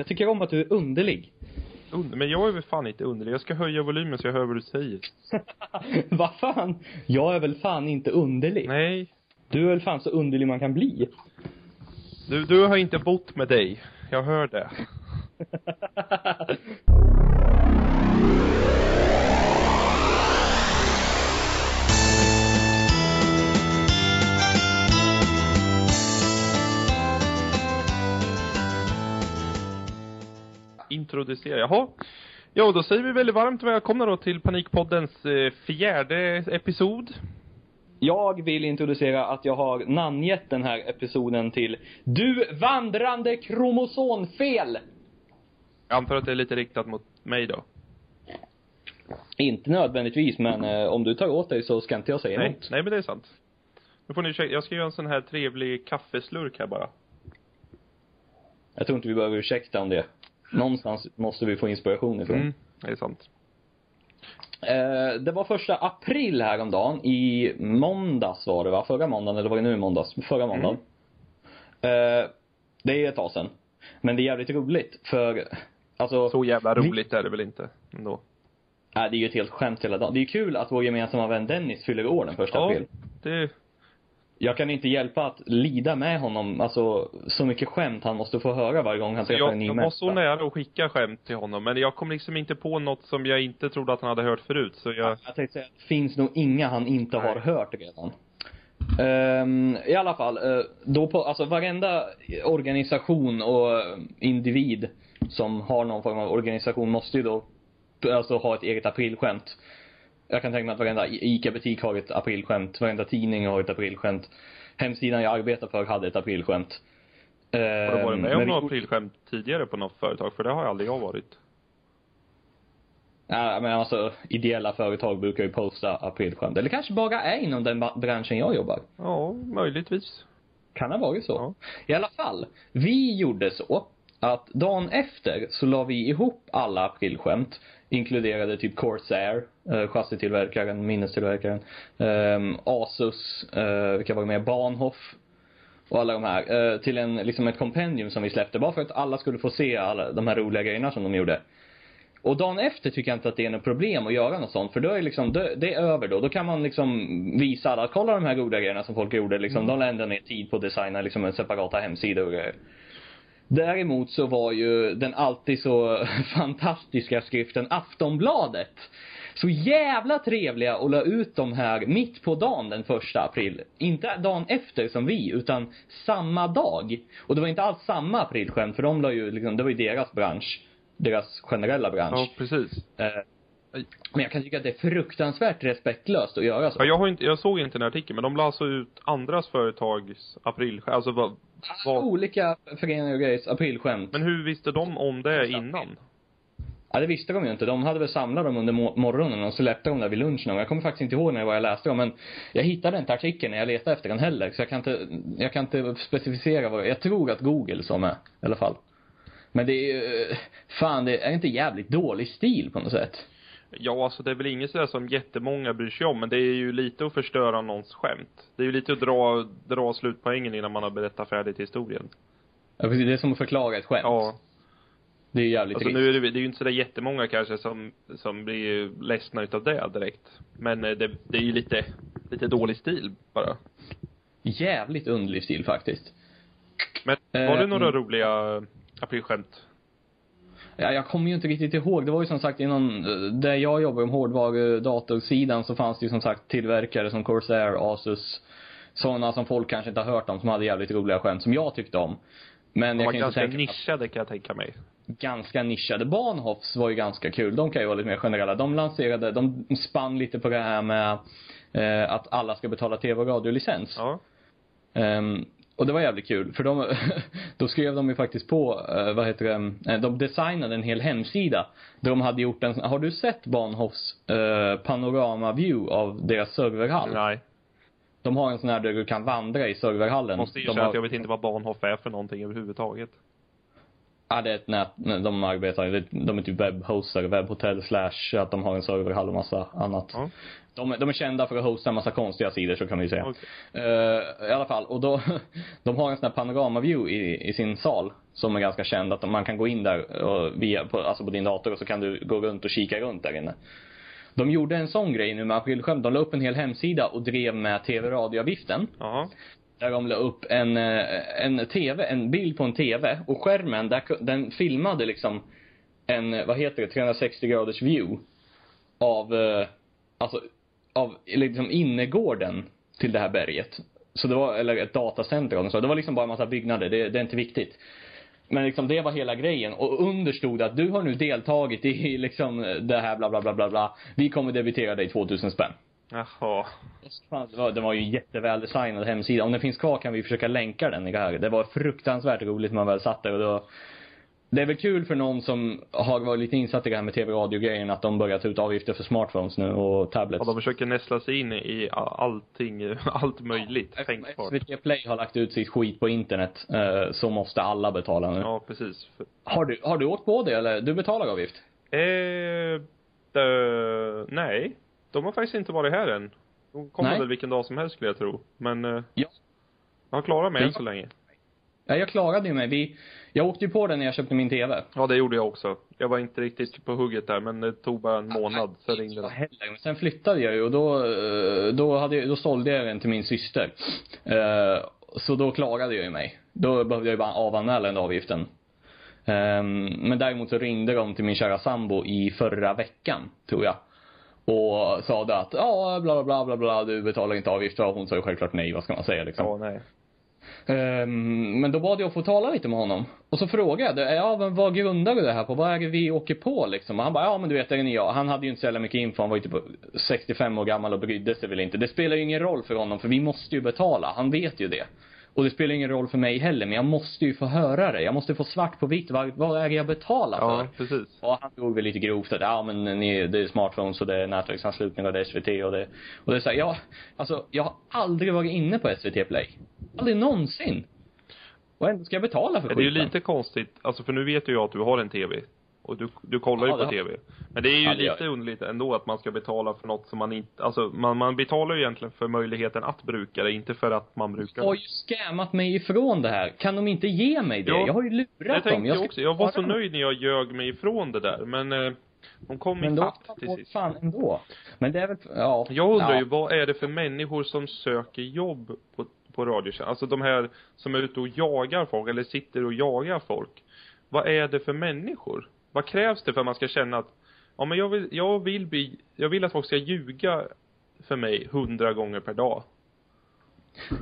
Jag tycker om att du är underlig. Und- Men jag är väl fan inte underlig. Jag ska höja volymen så jag hör vad du säger. Vad fan? Jag är väl fan inte underlig? Nej. Du är väl fan så underlig man kan bli? Du, du har inte bott med dig. Jag hör det. Introducera, jaha. Ja, då säger vi väldigt varmt välkomna då till Panikpoddens eh, fjärde episod. Jag vill introducera att jag har namngett den här episoden till Du vandrande kromosomfel! Jag antar att det är lite riktat mot mig då. Inte nödvändigtvis, men eh, om du tar åt dig så ska inte jag säga Nej, emot. nej men det är sant. Nu får ni ursäkta, jag ska göra en sån här trevlig kaffeslurk här bara. Jag tror inte vi behöver ursäkta om det. Någonstans måste vi få inspiration ifrån. Mm, det är sant. Eh, det var första april häromdagen, i måndags var det va? Förra måndagen, eller var det nu måndags? Förra måndagen. Eh, det är ett tag sedan. Men det är jävligt roligt, för alltså, Så jävla Vi- roligt är det väl inte ändå. äh, det är ju ett helt skämt hela dagen. Det är ju kul att vår gemensamma vän Dennis fyller år den första Ja, april. det, Jag kan inte hjälpa att lida med honom, alltså så mycket skämt han måste få höra varje gång han träffar en jag, ny jag var så nära att skicka skämt till honom, men jag kom liksom inte på något som jag inte trodde att han hade hört förut, så jag, Jag tänkte säga, det finns nog inga han inte Nej. har hört redan. Ehm, I alla fall, eh, då på, alltså varenda organisation och individ som har någon form av organisation måste ju då alltså ha ett eget aprilskämt. Jag kan tänka mig att varenda ICA-butik har ett aprilskämt, varenda tidning har ett aprilskämt. Hemsidan jag arbetar för hade ett aprilskämt. har du varit med om vi- några aprilskämt tidigare på något företag? För det har aldrig jag varit. Ja, men alltså ideella företag brukar ju posta aprilskämt. Eller kanske bara är inom den branschen jag jobbar. Ja, möjligtvis. Kan ha varit så. Ja. I alla fall, vi gjorde så att dagen efter så la vi ihop alla aprilskämt. Inkluderade typ Corsair, eh, chassitillverkaren, minnestillverkaren, ehm, Asus, eh, vilka var med, Bahnhof och alla de här. Eh, till en, liksom ett kompendium som vi släppte bara för att alla skulle få se alla de här roliga grejerna som de gjorde. Och dagen efter tycker jag inte att det är något problem att göra något sånt. För då är liksom, det, det är över då. Då kan man liksom visa alla, kolla de här goda grejerna som folk gjorde. Liksom, De la ändå ner tid på att designa liksom en separata hemsidor och grejer. Däremot så var ju den alltid så fantastiska skriften Aftonbladet så jävla trevliga och la ut de här mitt på dagen den första april. Inte dagen efter som vi, utan samma dag. Och det var inte alls samma aprilskämt, för de la ju liksom, det var ju deras bransch. Deras generella bransch. Ja, precis. Eh, men jag kan tycka att det är fruktansvärt respektlöst att göra så. Ja, jag har inte, jag såg inte den artikeln, men de la alltså ut andras företags aprilskämt, alltså vad, vad, Olika föreningar och grejs aprilskämt. men hur visste de om det innan? Ja, det visste de ju inte. De hade väl samlat dem under mo- morgonen och släppte de där vid lunch någon gång. Jag kommer faktiskt inte ihåg när det var jag läste dem, men jag hittade inte artikeln när jag letade efter den heller. Så jag kan inte, jag kan inte specificera vad Jag tror att Google sa med, i alla fall. Men det är ju, fan det är inte jävligt dålig stil på något sätt. Ja, alltså det är väl inget sådär som jättemånga bryr sig om, men det är ju lite att förstöra någons skämt. Det är ju lite att dra, dra slutpoängen innan man har berättat färdigt historien. Ja, precis. Det är som att förklara ett skämt. Ja. Det är jävligt Alltså trist. nu är det, det är ju inte sådär jättemånga kanske som, som blir ledsna utav det direkt. Men eh, det, det är ju lite, lite dålig stil bara. Jävligt underlig stil faktiskt. Men var Eh, det några mm. roliga aprilskämt? Ja, jag kommer ju inte riktigt ihåg. Det var ju som sagt inom, eh, där jag jobbar om hårdvarudatorsidan så fanns det ju som sagt tillverkare som Corsair, Asus, sådana som folk kanske inte har hört om som hade jävligt roliga skämt som jag tyckte om. Men De jag var kan ju inte ganska tänka nischade kan jag tänka mig. ganska nischade. Bahnhofs var ju ganska kul. De kan ju vara lite mer generella. De lanserade, de spann lite på det här med eh, att alla ska betala tv och radiolicens. Ja. Ehm, och det var jävligt kul, för de, då skrev de ju faktiskt på, eh, vad heter det, eh, de designade en hel hemsida. Där de hade gjort en, har du sett Bahnhofs uh, panorama-view av deras serverhall? Nej. De har en sån här där du kan vandra i serverhallen. Måste erkänna har, att jag vet inte vad Bahnhof är för någonting överhuvudtaget. Ja, det är ett nät, de arbetar, de är typ webbhoster, webbhotell slash att de har en serverhall och massa annat. Ja. De, de är kända för att hosta en massa konstiga sidor så kan vi säga. Okej. Eh, I alla fall, och då, de har en sån här panoramaview i, i sin sal som är ganska känd att man kan gå in där och via, på, alltså på din dator och så kan du gå runt och kika runt där inne. De gjorde en sån grej nu med aprilskämt. De la upp en hel hemsida och drev med tv-radioavgiften. Jaha. Där de la upp en, eh, en TV, en bild på en TV och skärmen, där, den filmade liksom en, vad heter det, 360 graders view av, eh, alltså, av liksom innergården till det här berget. Så det var, eller ett datacenter och så. Det var liksom bara en massa byggnader, det, det är inte viktigt. Men liksom det var hela grejen. Och under stod det att du har nu deltagit i liksom det här bla bla bla bla bla. Vi kommer debitera dig 2000 spänn. Jaha. Det var, det var ju en jätteväl designad hemsida. Om den finns kvar kan vi försöka länka den. Det var fruktansvärt roligt när man väl satt där och då det är väl kul för någon som har varit lite insatt i det här med tv-radio-grejen att de börjar ta ut avgifter för smartphones nu och tablets. Och de försöker nästla sig in i allting, allt möjligt Eftersom tänkbart. SVT Play har lagt ut sitt skit på internet eh, så måste alla betala nu. Ja, precis. Har, du, har du åkt på det eller? Du betalar avgift? Eh, dö, nej. De har faktiskt inte varit här än. De kommer väl vilken dag som helst skulle jag tro. Men, eh, Ja. jag har klarat mig än så länge. Ja, jag klarade ju mig. Vi, jag åkte ju på den när jag köpte min TV. Ja, det gjorde jag också. Jag var inte riktigt på hugget där, men det tog bara en månad, så ringde Ja, det. heller. Men sen flyttade jag ju och då, eh, då, hade, jag- då sålde jag den till min syster. Eh, Så då klarade jag ju mig. Då behövde jag ju bara avanmäla den avgiften. Ehm, Men däremot så ringde de till min kära sambo i förra veckan, tror jag. Och sa det att, ja, bla bla bla bla bla, du betalar inte avgift. Och hon sa ju självklart nej, vad ska man säga liksom. Ja, nej. Ehm, men då bad jag att få tala lite med honom. Och så frågade jag, ja men vad grundar du det här på? Vad är det vi åker på liksom? Och han bara, ja men du vet, det är jag. Han hade ju inte så jävla mycket info, han var ju typ 65 år gammal och brydde sig väl inte. Det spelar ju ingen roll för honom, för vi måste ju betala. Han vet ju det. Och det spelar ingen roll för mig heller, men jag måste ju få höra det. Jag måste få svart på vitt, vad, vad är det jag betalar för? Ja, precis. Och han drog väl lite grovt att, ja men ni, det är smartphones och det är nätverksanslutning och det är SVT och det, och det är så här, ja, alltså jag har aldrig varit inne på SVT Play. Aldrig någonsin. Och ändå ska jag betala för Det är ju skiten. lite konstigt, alltså för nu vet ju jag att du har en TV. Och du, du kollar Ja, ju det på har- TV. Men det är ju Ja, det lite jag. underligt ändå att man ska betala för något som man inte, alltså man, man betalar ju egentligen för möjligheten att bruka det, inte för att man brukar De har det. ju scammat mig ifrån det här. Kan de inte ge mig det? Ja, jag har ju lurat Jag dem. Jag ska också, jag var så nöjd när jag ljög mig ifrån det där, men eh, de kom Men ifatt till sist. fan ändå. Men det är väl, ja. Jag undrar ja. ju, vad är det för människor som söker jobb på, på radiotjänst? Alltså de här som är ute och jagar folk, eller sitter och jagar folk. Vad är det för människor? Vad krävs det för att man ska känna att, ja men jag vill, jag vill bli, jag vill att folk ska ljuga för mig hundra gånger per dag.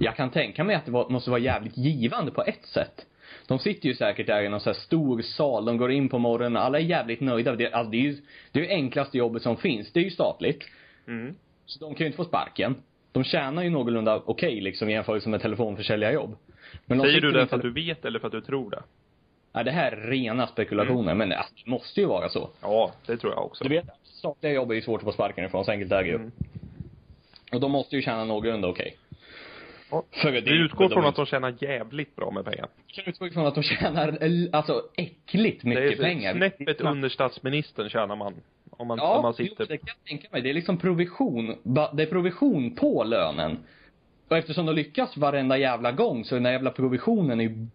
Jag kan tänka mig att det var, måste vara jävligt givande på ett sätt. De sitter ju säkert där i någon så här stor sal, de går in på morgonen, alla är jävligt nöjda. Det, alltså det är ju, det är ju enklaste jobbet som finns. Det är ju statligt. Mm. Så de kan ju inte få sparken. De tjänar ju någorlunda okej liksom i jämförelse med telefonförsäljarjobb. Men de Säger du det för att du vet eller för att du tror det? Nej, det här är rena spekulationer, men alltså, det måste ju vara så. Ja, det tror jag också. Du vet, statliga jobb är ju svårt att få sparken ifrån, så enkelt är det ju. Mm. Och de måste ju tjäna någorlunda okej. Ja. För det, Vi utgår de- från att de tjänar jävligt bra med pengar. Vi kan utgå ifrån att de tjänar, alltså äckligt mycket det är pengar. snäppet under statsministern tjänar man. Om man, Ja, om man jo, sitter. det kan jag tänka mig. Det är liksom provision. Det är provision på lönen. Och eftersom de lyckas varenda jävla gång så är den där jävla provisionen är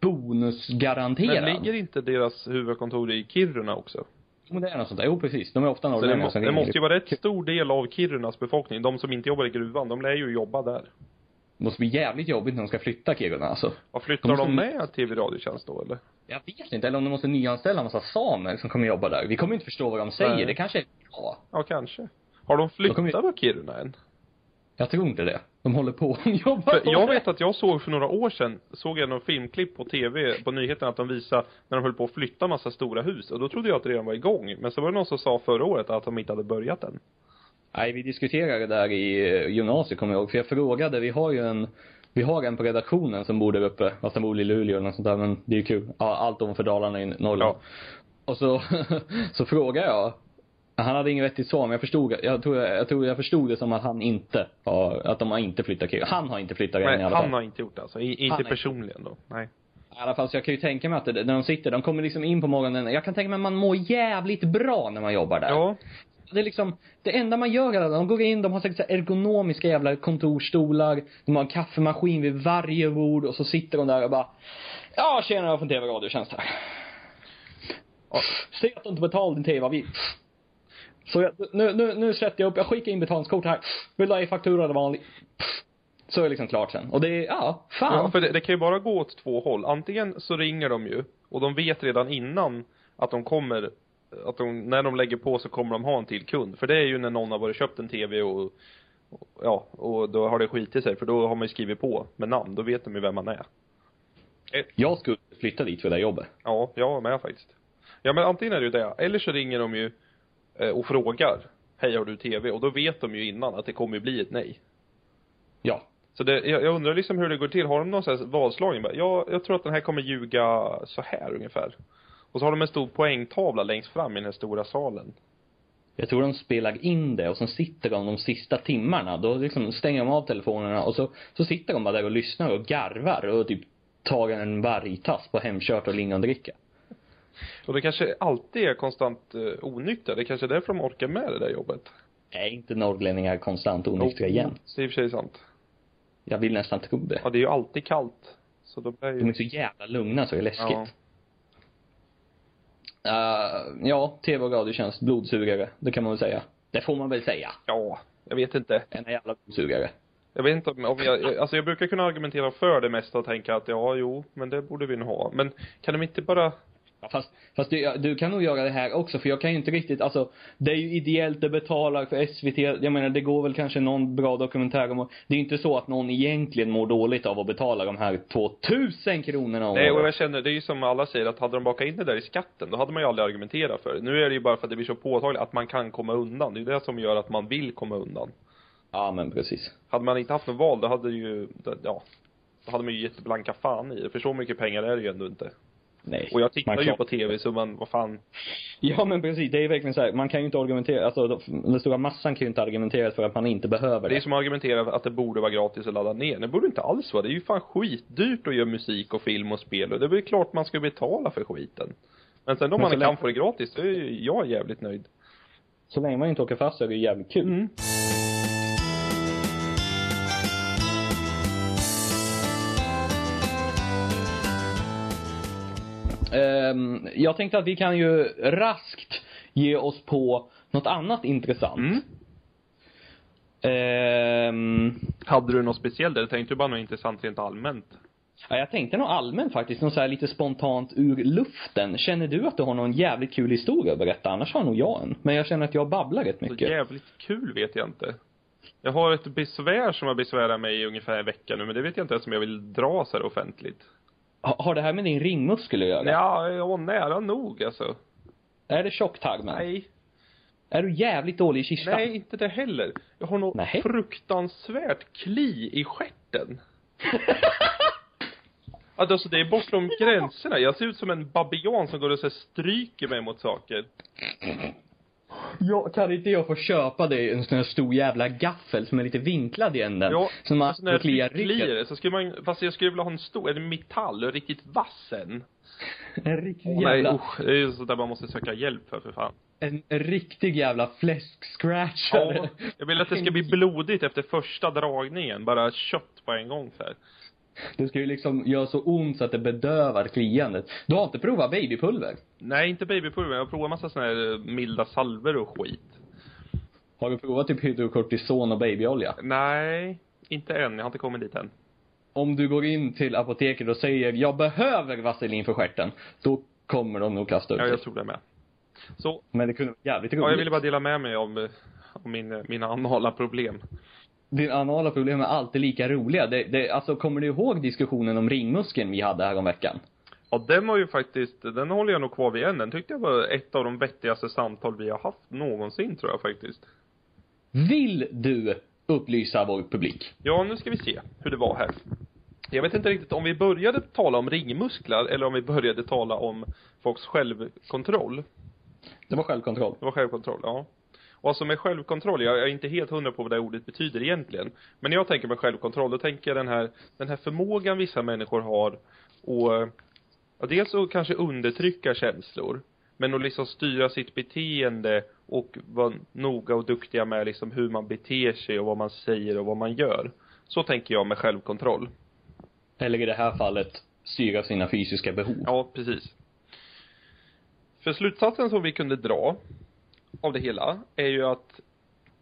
bonusgaranterad. Men ligger inte deras huvudkontor i Kiruna också? Jo, det är något sånt där. Jo, precis. De är ofta Så det, norrlänningar må, det måste ju vara rätt stor del av Kirunas befolkning, de som inte jobbar i gruvan, de lär ju jobba där. Det måste bli jävligt jobbigt när de ska flytta Kiruna alltså. Vad flyttar De de, måste- med TV-radiotjänst då eller? Jag vet inte. Eller om de måste nyanställa en massa samer som kommer jobba där. Vi kommer inte förstå vad de säger. Nej. Det kanske är bra. Ja, kanske. Har de Då kommer flyttat på Kiruna än? Jag tror inte det. De håller på att jobba För på jag det. vet att jag såg för några år sedan, såg jag någon filmklipp på TV, på nyheterna att de visade när de höll på att flytta massa stora hus. Och då trodde jag att det redan var igång. Men så var det någon som sa förra året att de inte hade börjat än. Nej, vi diskuterade det där i eh, gymnasiet kommer jag ihåg. För jag frågade, vi har ju en, vi har en på redaktionen som bor där uppe. Fast han bor i Luleå eller något sånt där. Men det är ju kul. Ja, allt om för Dalarna i Norrland. Ja. Och så, så frågade jag. Han hade inget vettigt svar, men jag förstod, jag tror jag, tror jag förstod det som att han inte har, att de har inte flyttat Kiruna. Han har inte flyttat än i Nej, alla fall. han har inte gjort det alltså. I, Han inte har- personligen då. Nej. I alla fall, så jag kan ju tänka mig att när de sitter, de kommer liksom in på morgonen. Jag kan tänka mig att man mår jävligt bra när man jobbar där. Ja. Det är liksom, det enda man gör är de går in, de har säkert så ergonomiska jävla kontorstolar, de har en kaffemaskin vid varje bord och så sitter de där och bara, ja tjena jag från TV Radiotjänst här. Ja, Se att du inte betalar din TV-avgift. Så jag, nu, nu, nu sätter jag upp, jag skickar in betalningskort här. Vill du ha e-faktura eller vanlig? Så är det liksom klart sen. Och det är, ja, fan. Ja, för det, det kan ju bara gå åt två håll. Antingen så ringer de ju och de vet redan innan att de kommer att de, när de lägger på så kommer de ha en till kund. För det är ju när någon har varit köpt en TV och, och ja, och då har det skitit sig för då har man ju skrivit på med namn. Då vet de ju vem man är. Jag skulle flytta dit för det där jobbet. Ja, jag med faktiskt. Ja men antingen är det ju det, eller så ringer de ju eh, och frågar Hej har du TV? Och då vet de ju innan att det kommer ju bli ett nej. Ja. Så det, jag, jag undrar liksom hur det går till. Har de någon sån här vadslagning? Ja, jag tror att den här kommer ljuga så här ungefär. Och så har de en stor poängtavla längst fram i den här stora salen. Jag tror de spelar in det och sen sitter de de sista timmarna. Då liksom stänger de av telefonerna och så, så sitter de bara där och lyssnar och garvar och typ tar en vargtass på hemkört och lingondricka. Och det kanske alltid är konstant eh, onyktra. Det kanske är därför de orkar med det där jobbet. Är inte norrlänningar konstant onyktra igen? Det är i och för sig sant. Jag vill nästan tro det. Ja, det är ju alltid kallt. Så då blir De är ju... så jävla lugna så det är läskigt. Ja. Uh, ja, tv och radiotjänst, blodsugare. Det kan man väl säga. Det får man väl säga. Ja, jag vet inte. En jävla blodsugare. Jag vet inte om, om jag, alltså jag brukar kunna argumentera för det mesta och tänka att ja, jo, men det borde vi nog ha. Men kan de inte bara, Ja, fast, fast du, du kan nog göra det här också för jag kan ju inte riktigt, alltså det är ju ideellt, det betalar för SVT, jag menar det går väl kanske någon bra dokumentär om Det är ju inte så att någon egentligen mår dåligt av att betala de här 2000 kronorna om nej och jag känner, det är ju som alla säger att hade de bakat in det där i skatten, då hade man ju aldrig argumenterat för det. Nu är det ju bara för att det blir så påtagligt att man kan komma undan. Det är ju det som gör att man vill komma undan. Ja men precis. Hade man inte haft något val, då hade det ju, ja, då hade man ju gett blanka fan i det. För så mycket pengar är det ju ändå inte. Nej. Och jag tittar ju på tv, så man, vad fan. Ja men precis, det är verkligen så här, man kan ju inte argumentera, alltså den stora massan kan ju inte argumentera för att man inte behöver Det är det. som att argumentera att det borde vara gratis att ladda ner. Det borde inte alls vara. Det är ju fan skitdyrt att göra musik och film och spel och det är väl klart man ska betala för skiten. Men sen om Men man så kan få det gratis, då är ju jag jävligt nöjd. Så länge man inte åker fast så är det jävligt kul. Mm. Jag tänkte att vi kan ju raskt ge oss på något annat intressant. Mm. Ehm, Hade du något speciellt eller tänkte du bara något intressant rent allmänt? ja, jag tänkte nog allmänt faktiskt, något så här lite spontant ur luften. Känner du att du har någon jävligt kul historia att berätta? Annars har nog jag en. Men jag känner att jag babblar rätt Så mycket. jävligt kul vet jag inte. Jag har ett besvär som har besvärat mig i ungefär en vecka nu, men det vet jag inte ens om jag vill dra så här offentligt. Ha, har det här med din ringmuskel att göra? Ja, ja, nära nog alltså. Är det tjocktarmen? Nej. Är du jävligt dålig i kistan? Nej, inte det heller. Jag har något Nej. fruktansvärt kli i stjärten. Att alltså det är bortom gränserna. Jag ser ut som en babian som går och så stryker mig mot saker. Ja, kan inte jag få köpa dig en sån här stor jävla gaffel som är lite vinklad i änden? Ja, som man alltså när jag kliar ryggen. så skulle man, fast jag skulle vilja ha en stor, en metall och riktigt vass en. En riktig nej jävla, usch, det är ju sånt där man måste söka hjälp för för fan. en, en riktig jävla fläskscratchare. Ja, jag vill att det ska bli blodigt efter första dragningen, bara kött på en gång så här. Det ska ju liksom göra så ont så att det bedövar kliandet. Du har inte provat babypulver? Nej, inte babypulver, jag har provat massa såna här eh, milda salver och skit. Har du provat typ hydrokortison och babyolja? Nej, inte än. Jag har inte kommit dit än. Om du går in till apoteket och säger jag behöver vaselin för stjärten, då kommer de nog kasta ut Ja, jag tror det med. Så, Men det kunde vara jävligt roligt. ja, jag ville bara dela med mig om, eh, om min, eh, mina anala problem. Din anala problem är alltid lika roliga. Det, det, alltså, kommer du ihåg diskussionen om ringmuskeln vi hade här om veckan? Ja, den var ju faktiskt, den håller jag nog kvar vid än. Den tyckte jag var ett av de vettigaste samtal vi har haft någonsin, tror jag faktiskt. Vill du upplysa vår publik? Ja, nu ska vi se hur det var här. Jag vet inte riktigt om vi började tala om ringmuskler eller om vi började tala om folks självkontroll. Det var självkontroll. Det var självkontroll, ja. Och alltså med självkontroll, jag är inte helt hundra på vad det ordet betyder egentligen. Men när jag tänker med självkontroll, då tänker jag den här, den här förmågan vissa människor har och Ja, dels att kanske undertrycka känslor. Men att liksom styra sitt beteende och vara noga och duktiga med liksom hur man beter sig och vad man säger och vad man gör. Så tänker jag med självkontroll. Eller i det här fallet, styra sina fysiska behov. Ja, precis. För slutsatsen som vi kunde dra av det hela är ju att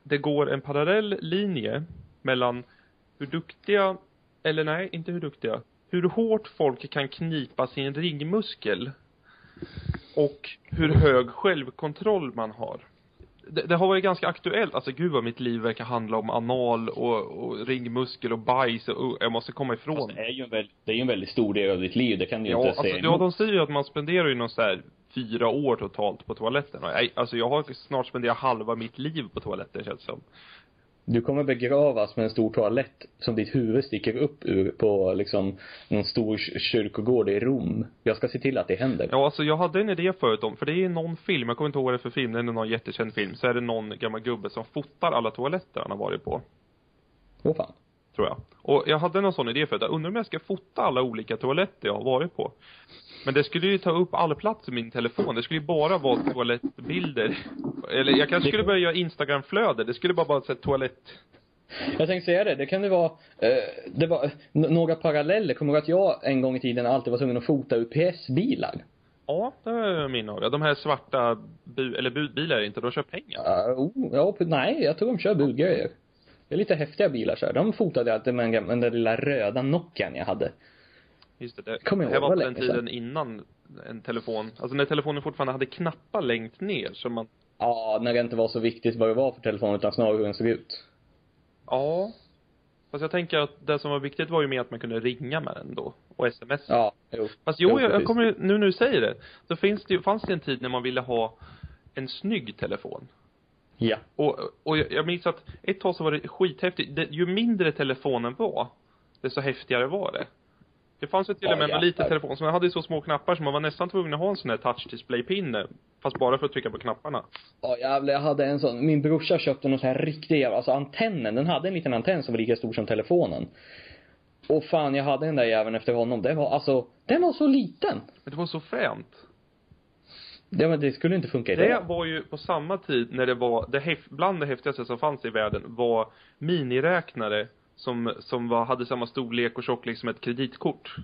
det går en parallell linje mellan hur duktiga, eller nej, inte hur duktiga, hur hårt folk kan knipa sin ringmuskel och hur hög självkontroll man har. Det, det har varit ganska aktuellt, alltså gud vad mitt liv verkar handla om anal och, och ringmuskel och bajs och, och jag måste komma ifrån. Fast det är ju en väldigt, det är ju en väldigt stor del av ditt liv, det kan du Ja, inte alltså, säga ja, emot. de säger ju att man spenderar ju någon så här fyra år totalt på toaletten. Och jag, alltså jag har snart spenderat halva mitt liv på toaletten känns det som. Du kommer begravas med en stor toalett som ditt huvud sticker upp ur på liksom en stor kyrkogård i Rom. Jag ska se till att det händer. Ja, alltså jag hade en idé förut om, för det är någon film, jag kommer inte ihåg vad det är för film, det är någon jättekänd film, så är det någon gammal gubbe som fotar alla toaletter han har varit på. Åh fan. Tror jag. Och jag hade någon sån idé förut, jag undrar om jag ska fota alla olika toaletter jag har varit på. Men det skulle ju ta upp all plats i min telefon, det skulle ju bara vara toalettbilder. Eller jag kanske skulle börja göra instagramflöde, det skulle bara vara här toalett Jag tänkte säga det, det kan det vara, eh, det var några paralleller. Kommer du att jag en gång i tiden alltid var tvungen att fota UPS-bilar? Ja, det är min av De här svarta bu, eller budbilar är inte, de kör pengar. Uh, oh, ja, nej, jag tror de kör budgrejer. Det är lite häftiga bilar så här. De fotade jag alltid med den, den där lilla röda Nokian jag hade. Just det, det, Kommer jag det här var på den tiden innan en telefon, alltså när telefonen fortfarande hade knappar längst ner så man, Ja, när det inte var så viktigt vad det var för telefon utan snarare hur den såg ut. ja. Fast jag tänker att det som var viktigt var ju mer att man kunde ringa med den då. Och sms. Ja, jo. Fast jo, Jo, jag, jag kommer, nu när du säger det, så finns det ju, fanns det en tid när man ville ha en snygg telefon. Ja. Och, och jag, jag minns att ett tag så var det skithäftigt. Det, ju mindre telefonen var, desto häftigare var det. Det fanns ju till och Ja, med en liten telefon som hade så små knappar så man var nästan tvungen att ha en sån här touch display-pinne. Fast bara för att trycka på knapparna. Ja jävlar, jag hade en sån, min brorsa köpte någon sån här riktig jävla, alltså antennen, den hade en liten antenn som var lika stor som telefonen. Och fan, jag hade den där jäveln efter honom. Det var alltså, den var så liten. Men det var så fränt. Det, var, det skulle inte funka idag. Det var ju på samma tid när det var, det häf, bland det häftigaste som fanns i världen var miniräknare som, som var, hade samma storlek och tjocklek som ett kreditkort.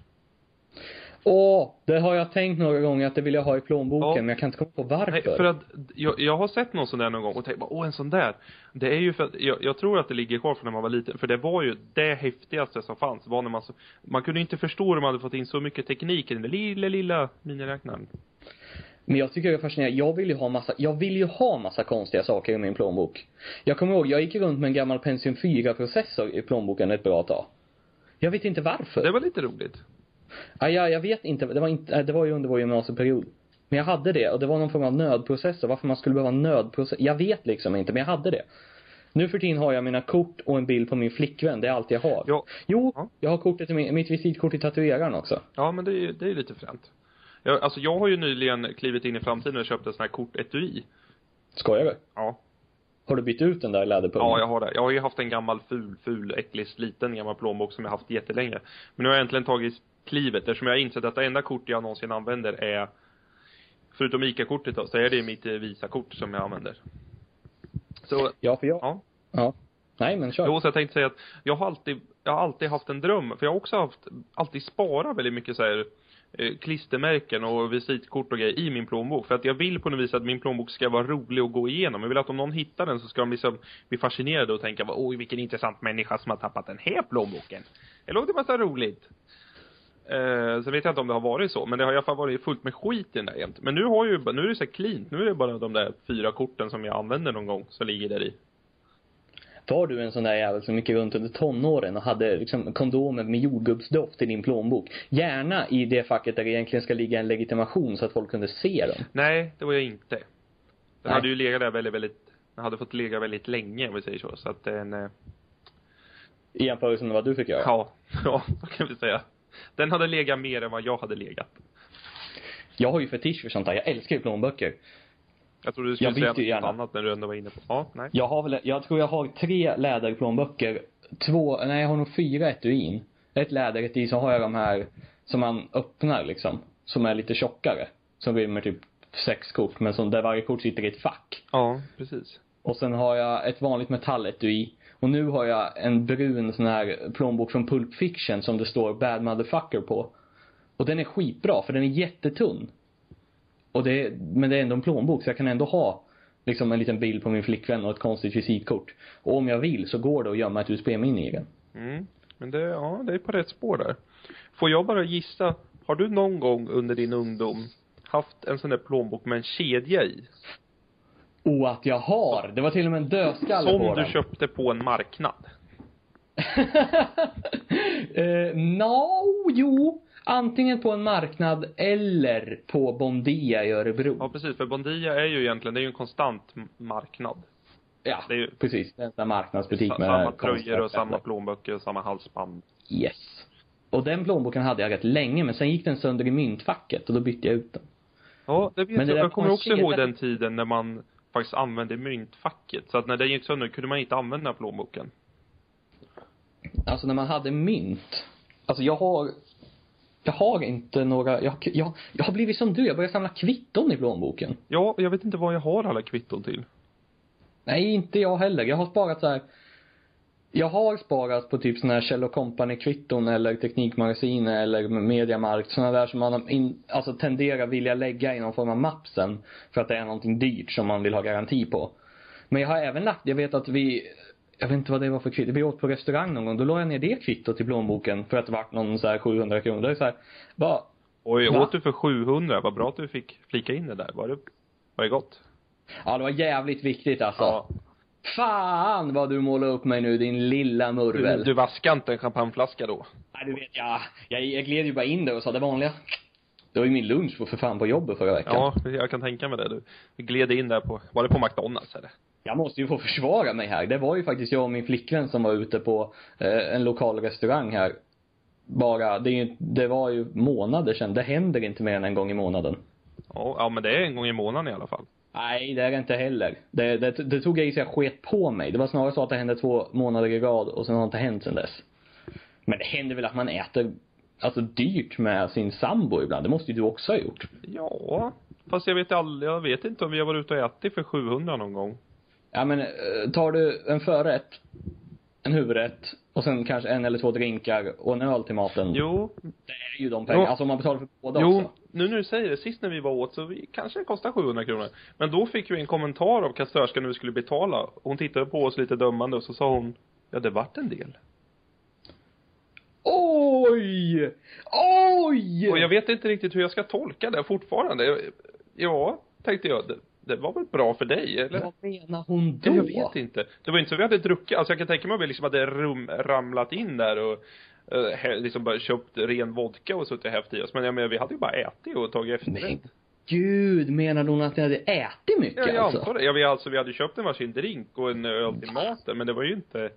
Åh, det har jag tänkt några gånger att det vill jag ha i plånboken, Ja. men jag kan inte komma på varför. Nej, för att jag, jag har sett någon sån där någon gång och tänkt bara, åh en sån där. Det är ju för att, jag, jag tror att det ligger kvar från när man var liten, för det var ju det häftigaste som fanns, var när man så, man kunde inte förstå hur man hade fått in så mycket teknik i den där lilla, lilla miniräknaren. Men jag tycker det är fascinerande. Jag vill ju ha massa, jag vill ju ha massa konstiga saker i min plånbok. Jag kommer ihåg, jag gick runt med en gammal Pentium 4-processor i plånboken ett bra tag. Jag vet inte varför. Det var lite roligt. Ja, jag, vet inte, det var inte, det var ju under vår gymnasieperiod. Men jag hade det och det var någon form av nödprocessor. Varför man skulle behöva en nödprocessor, jag vet liksom inte, men jag hade det. Nu för tiden har jag mina kort och en bild på min flickvän, det är allt jag har. Ja. Jo, Ja. jag har kortet mitt visitkort i tatueraren också. Ja, men det är ju, det är ju lite fränt. Jag, alltså jag har ju nyligen klivit in i framtiden och köpt en sån här kortetui. Skojar du? Ja. Har du bytt ut den där läderpungen? Ja, jag har det. Jag har ju haft en gammal ful, ful, äcklig, sliten gammal plånbok som jag haft jättelänge. Men nu har jag äntligen tagit klivet eftersom jag har insett att det enda kort jag någonsin använder är Förutom ICA-kortet då, så är det mitt Visa-kort som jag använder. Så, Ja, för jag, ja. ja. Nej, men kör. Jo, så jag tänkte säga att jag har alltid, jag har alltid haft en dröm, för jag har också haft, alltid sparat väldigt mycket så här Eh, klistermärken och visitkort och grejer i min plånbok. För att jag vill på något vis att min plånbok ska vara rolig att gå igenom. Jag vill att om någon hittar den så ska de liksom bli fascinerade och tänka, oj vilken intressant människa som har tappat den här plånboken. Det låter massa roligt. Eh, sen vet jag inte om det har varit så, men det har i alla fall varit fullt med skit i den där jämt. Men nu har ju, nu är det så här cleant, nu är det bara de där fyra korten som jag använder någon gång, som ligger där i. Var du en sån där jävel som gick runt under tonåren och hade liksom kondomer med jordgubbsdoft i din plånbok? Gärna i det facket där det egentligen ska ligga en legitimation så att folk kunde se dem. Nej, det var jag inte. Den Nej. hade ju legat där väldigt, väldigt, den hade fått ligga väldigt länge om vi säger så. Så att den, eh, I jämförelse med vad du fick göra. ja, ja, så kan vi säga. Den hade legat mer än vad jag hade legat. Jag har ju fetisch för sånt där. Jag älskar ju plånböcker. Jag trodde du skulle säga något gärna. annat när du ändå var inne på, ja, nej. Jag har väl, jag tror jag har tre läderplånböcker. Två, nej jag har nog fyra etuin. Ett läder, ett i, så har jag de här som man öppnar liksom. som är lite tjockare. Som rymmer typ sex kort, men som där varje kort sitter i ett fack. Ja, precis. Och sen har jag ett vanligt metalletui. Och nu har jag en brun sån här plånbok från Pulp Fiction som det står Bad Motherfucker på. Och den är skitbra för den är jättetunn. Och det men det är ändå en plånbok så jag kan ändå ha liksom en liten bild på min flickvän och ett konstigt visitkort. Och om jag vill så går det att gömma ett USB-minne i den. Mm. Men det, ja, det är på rätt spår där. Får jag bara gissa, har du någon gång under din ungdom haft en sån där plånbok med en kedja i? Och att jag har! Det var till och med en dödskalle Som på du den. köpte på en marknad? uh, no, jo. Antingen på en marknad eller på Bondia i Örebro. Ja, precis. För Bondia är ju egentligen, det är ju en konstant marknad. Ja, Det är ju precis. Det är en sån marknadsbutik med samma tröjor och samma plånböcker och samma halsband. Yes. Och den plånboken hade jag rätt länge, men sen gick den sönder i myntfacket och då bytte jag ut den. Ja, det vet Men det jag. där Jag kommer också ihåg den tiden när man faktiskt använde myntfacket. Så att när den gick sönder kunde man inte använda plånboken. Alltså när man hade mynt. Alltså jag har, jag har inte några, jag, jag, jag har blivit som du, jag börjar samla kvitton i plånboken. Ja, jag vet inte vad jag har alla kvitton till. Nej, inte jag heller. Jag har sparat så här. Jag har sparat på typ såna här Kjell Company kvitton eller Teknikmagasin eller Mediamarkt, såna där som man in, alltså tenderar vilja lägga i någon form av mapp sen för att det är någonting dyrt som man vill ha garanti på. Men jag har även lagt, jag vet att vi, jag vet inte vad det var för kvitto, vi åt på restaurang någon gång, då la jag ner det kvittot i plånboken för att det vart någon så här 700 kronor. Det är så här, bara, Oj, Va? åt du för 700? Vad bra att du fick flika in det där. Var det, var det gott? ja det var jävligt viktigt alltså. Ja. Fan vad du målar upp mig nu din lilla Du, murvel. du vaskade inte en champagneflaska då? Nej, du vet, jag, jag, jag gled ju bara in där och sa det vanliga. Det var ju min lunch för, för fan på jobbet förra veckan. Ja, jag kan tänka mig det. Du du gled in där på, var det på McDonalds eller? Jag måste ju få försvara mig här. Det var ju faktiskt jag och min flickvän som var ute på eh, en lokal restaurang här. Bara, det, är det var ju månader sedan. Det händer inte mer än en gång i månaden. Ja, ja men det är en gång i månaden i alla fall. Nej, det är det inte heller. Det, det, det tog jag i sig jag sket på mig. Det var snarare så att det hände två månader i rad och sen har det inte hänt sen dess. Men det händer väl att man äter, alltså dyrt med sin sambo ibland. Det måste ju du också ha gjort. Ja, fast jag vet aldrig, jag vet inte om vi har varit ute och ätit för 700 någon gång. Ja men, eh, tar du en förrätt, en huvudrätt och sen kanske en eller två drinkar och en öl till maten. Jo, Det är ju de pengarna. Alltså om man betalar för båda jo, också. nu när du säger det, sist när vi var åt så vi, kanske det kostade 700 kronor. Men då fick vi en kommentar av kassörskan när vi skulle betala. Hon tittade på oss lite dömande och så sa hon, ja det vart en del. Oj! Oj! Och jag vet inte riktigt hur jag ska tolka det fortfarande. Ja, tänkte jag, det, var väl bra för dig, eller? Vad menar hon då? Ja, jag vet inte. Det var inte så vi hade druckit, alltså jag kan tänka mig att vi liksom hade rum, ramlat in där och uh, liksom bara köpt ren vodka och suttit och hävt i oss. Men jag menar, vi hade ju bara ätit och tagit efterrätt. Men gud, menar hon att ni hade ätit mycket Ja, jag alltså? antar det. Ja, vi alltså, vi hade köpt en varsin drink och en öl till maten, men det var ju inte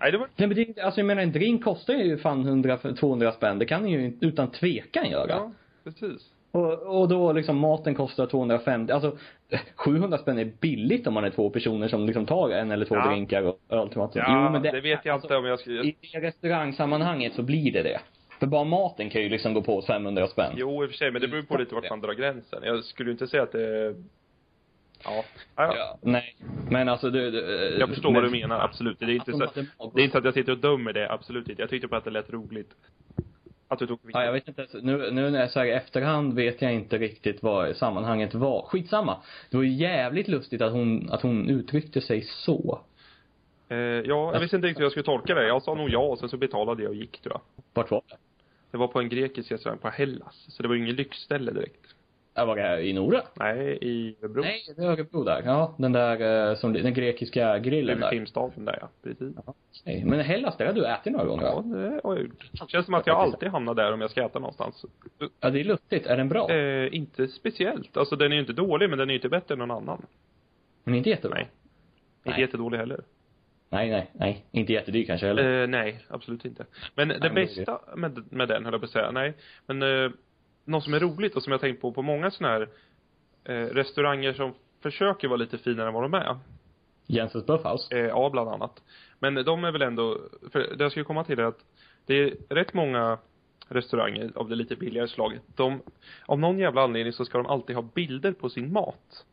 Nej, det var Nej men det, alltså jag menar en drink kostar ju fan 100, 200 spänn. Det kan ni ju utan tvekan göra. Ja, precis. Och, och då liksom maten kostar 250, alltså 700 spänn är billigt om man är två personer som liksom tar en eller två Ja. drinkar och öl till maten. Ja, Jo, men det, vet jag alltså, inte om jag ska... I det restaurangsammanhanget så blir det det. För bara maten kan ju liksom gå på 500 spänn. Jo, i och för sig, men det beror på lite vart man drar gränsen. Jag skulle ju inte säga att det... Ja. ja. ja. Nej, men alltså du, du Jag förstår men, vad du menar, absolut. Det är inte så, hade mag- det är inte så att jag sitter och dömer det, absolut inte. Jag tyckte bara att det lät roligt. Att du tog Ja, jag vet inte, nu, nu när jag säger efterhand vet jag inte riktigt vad sammanhanget var. Skitsamma. Det var ju jävligt lustigt att hon, att hon uttryckte sig så. Eh, ja, jag visste inte riktigt hur jag skulle tolka det. Jag sa nog ja och sen så betalade jag och gick tror jag. Vart var det? Det var på en grekisk restaurang på Hellas. Så det var ju ingen lyxställe direkt. Ja, var det i Nora? Nej, i Örebro. Nej, det är Örebro där. Ja, den där, eh, som, den grekiska grillen där. Filmstaden där ja, precis. Nej, men Hellas, där har du ätit några gånger Ja, va? det har jag gjort. Känns som att jag alltid hamnar där om jag ska äta någonstans. Ja, det är lustigt. Är den bra? Eh, inte speciellt. Alltså den är ju inte dålig, men den är ju inte bättre än någon annan. Men inte jättebra? Nej. Inte Nej. jättedålig heller. Nej, nej, nej. Inte jättedyr kanske heller. Eh, nej, absolut inte. Men det men det är bästa med, med den, höll jag på att säga, nej. Men eh, något som är roligt och som jag tänkt på på många sådana här eh, restauranger som försöker vara lite finare än vad de är. Jensens Buffhouse? Eh, ja, bland annat. Men de är väl ändå, för det jag skulle komma till är att det är rätt många restauranger av det lite billigare slaget, de, av någon jävla anledning så ska de alltid ha bilder på sin mat.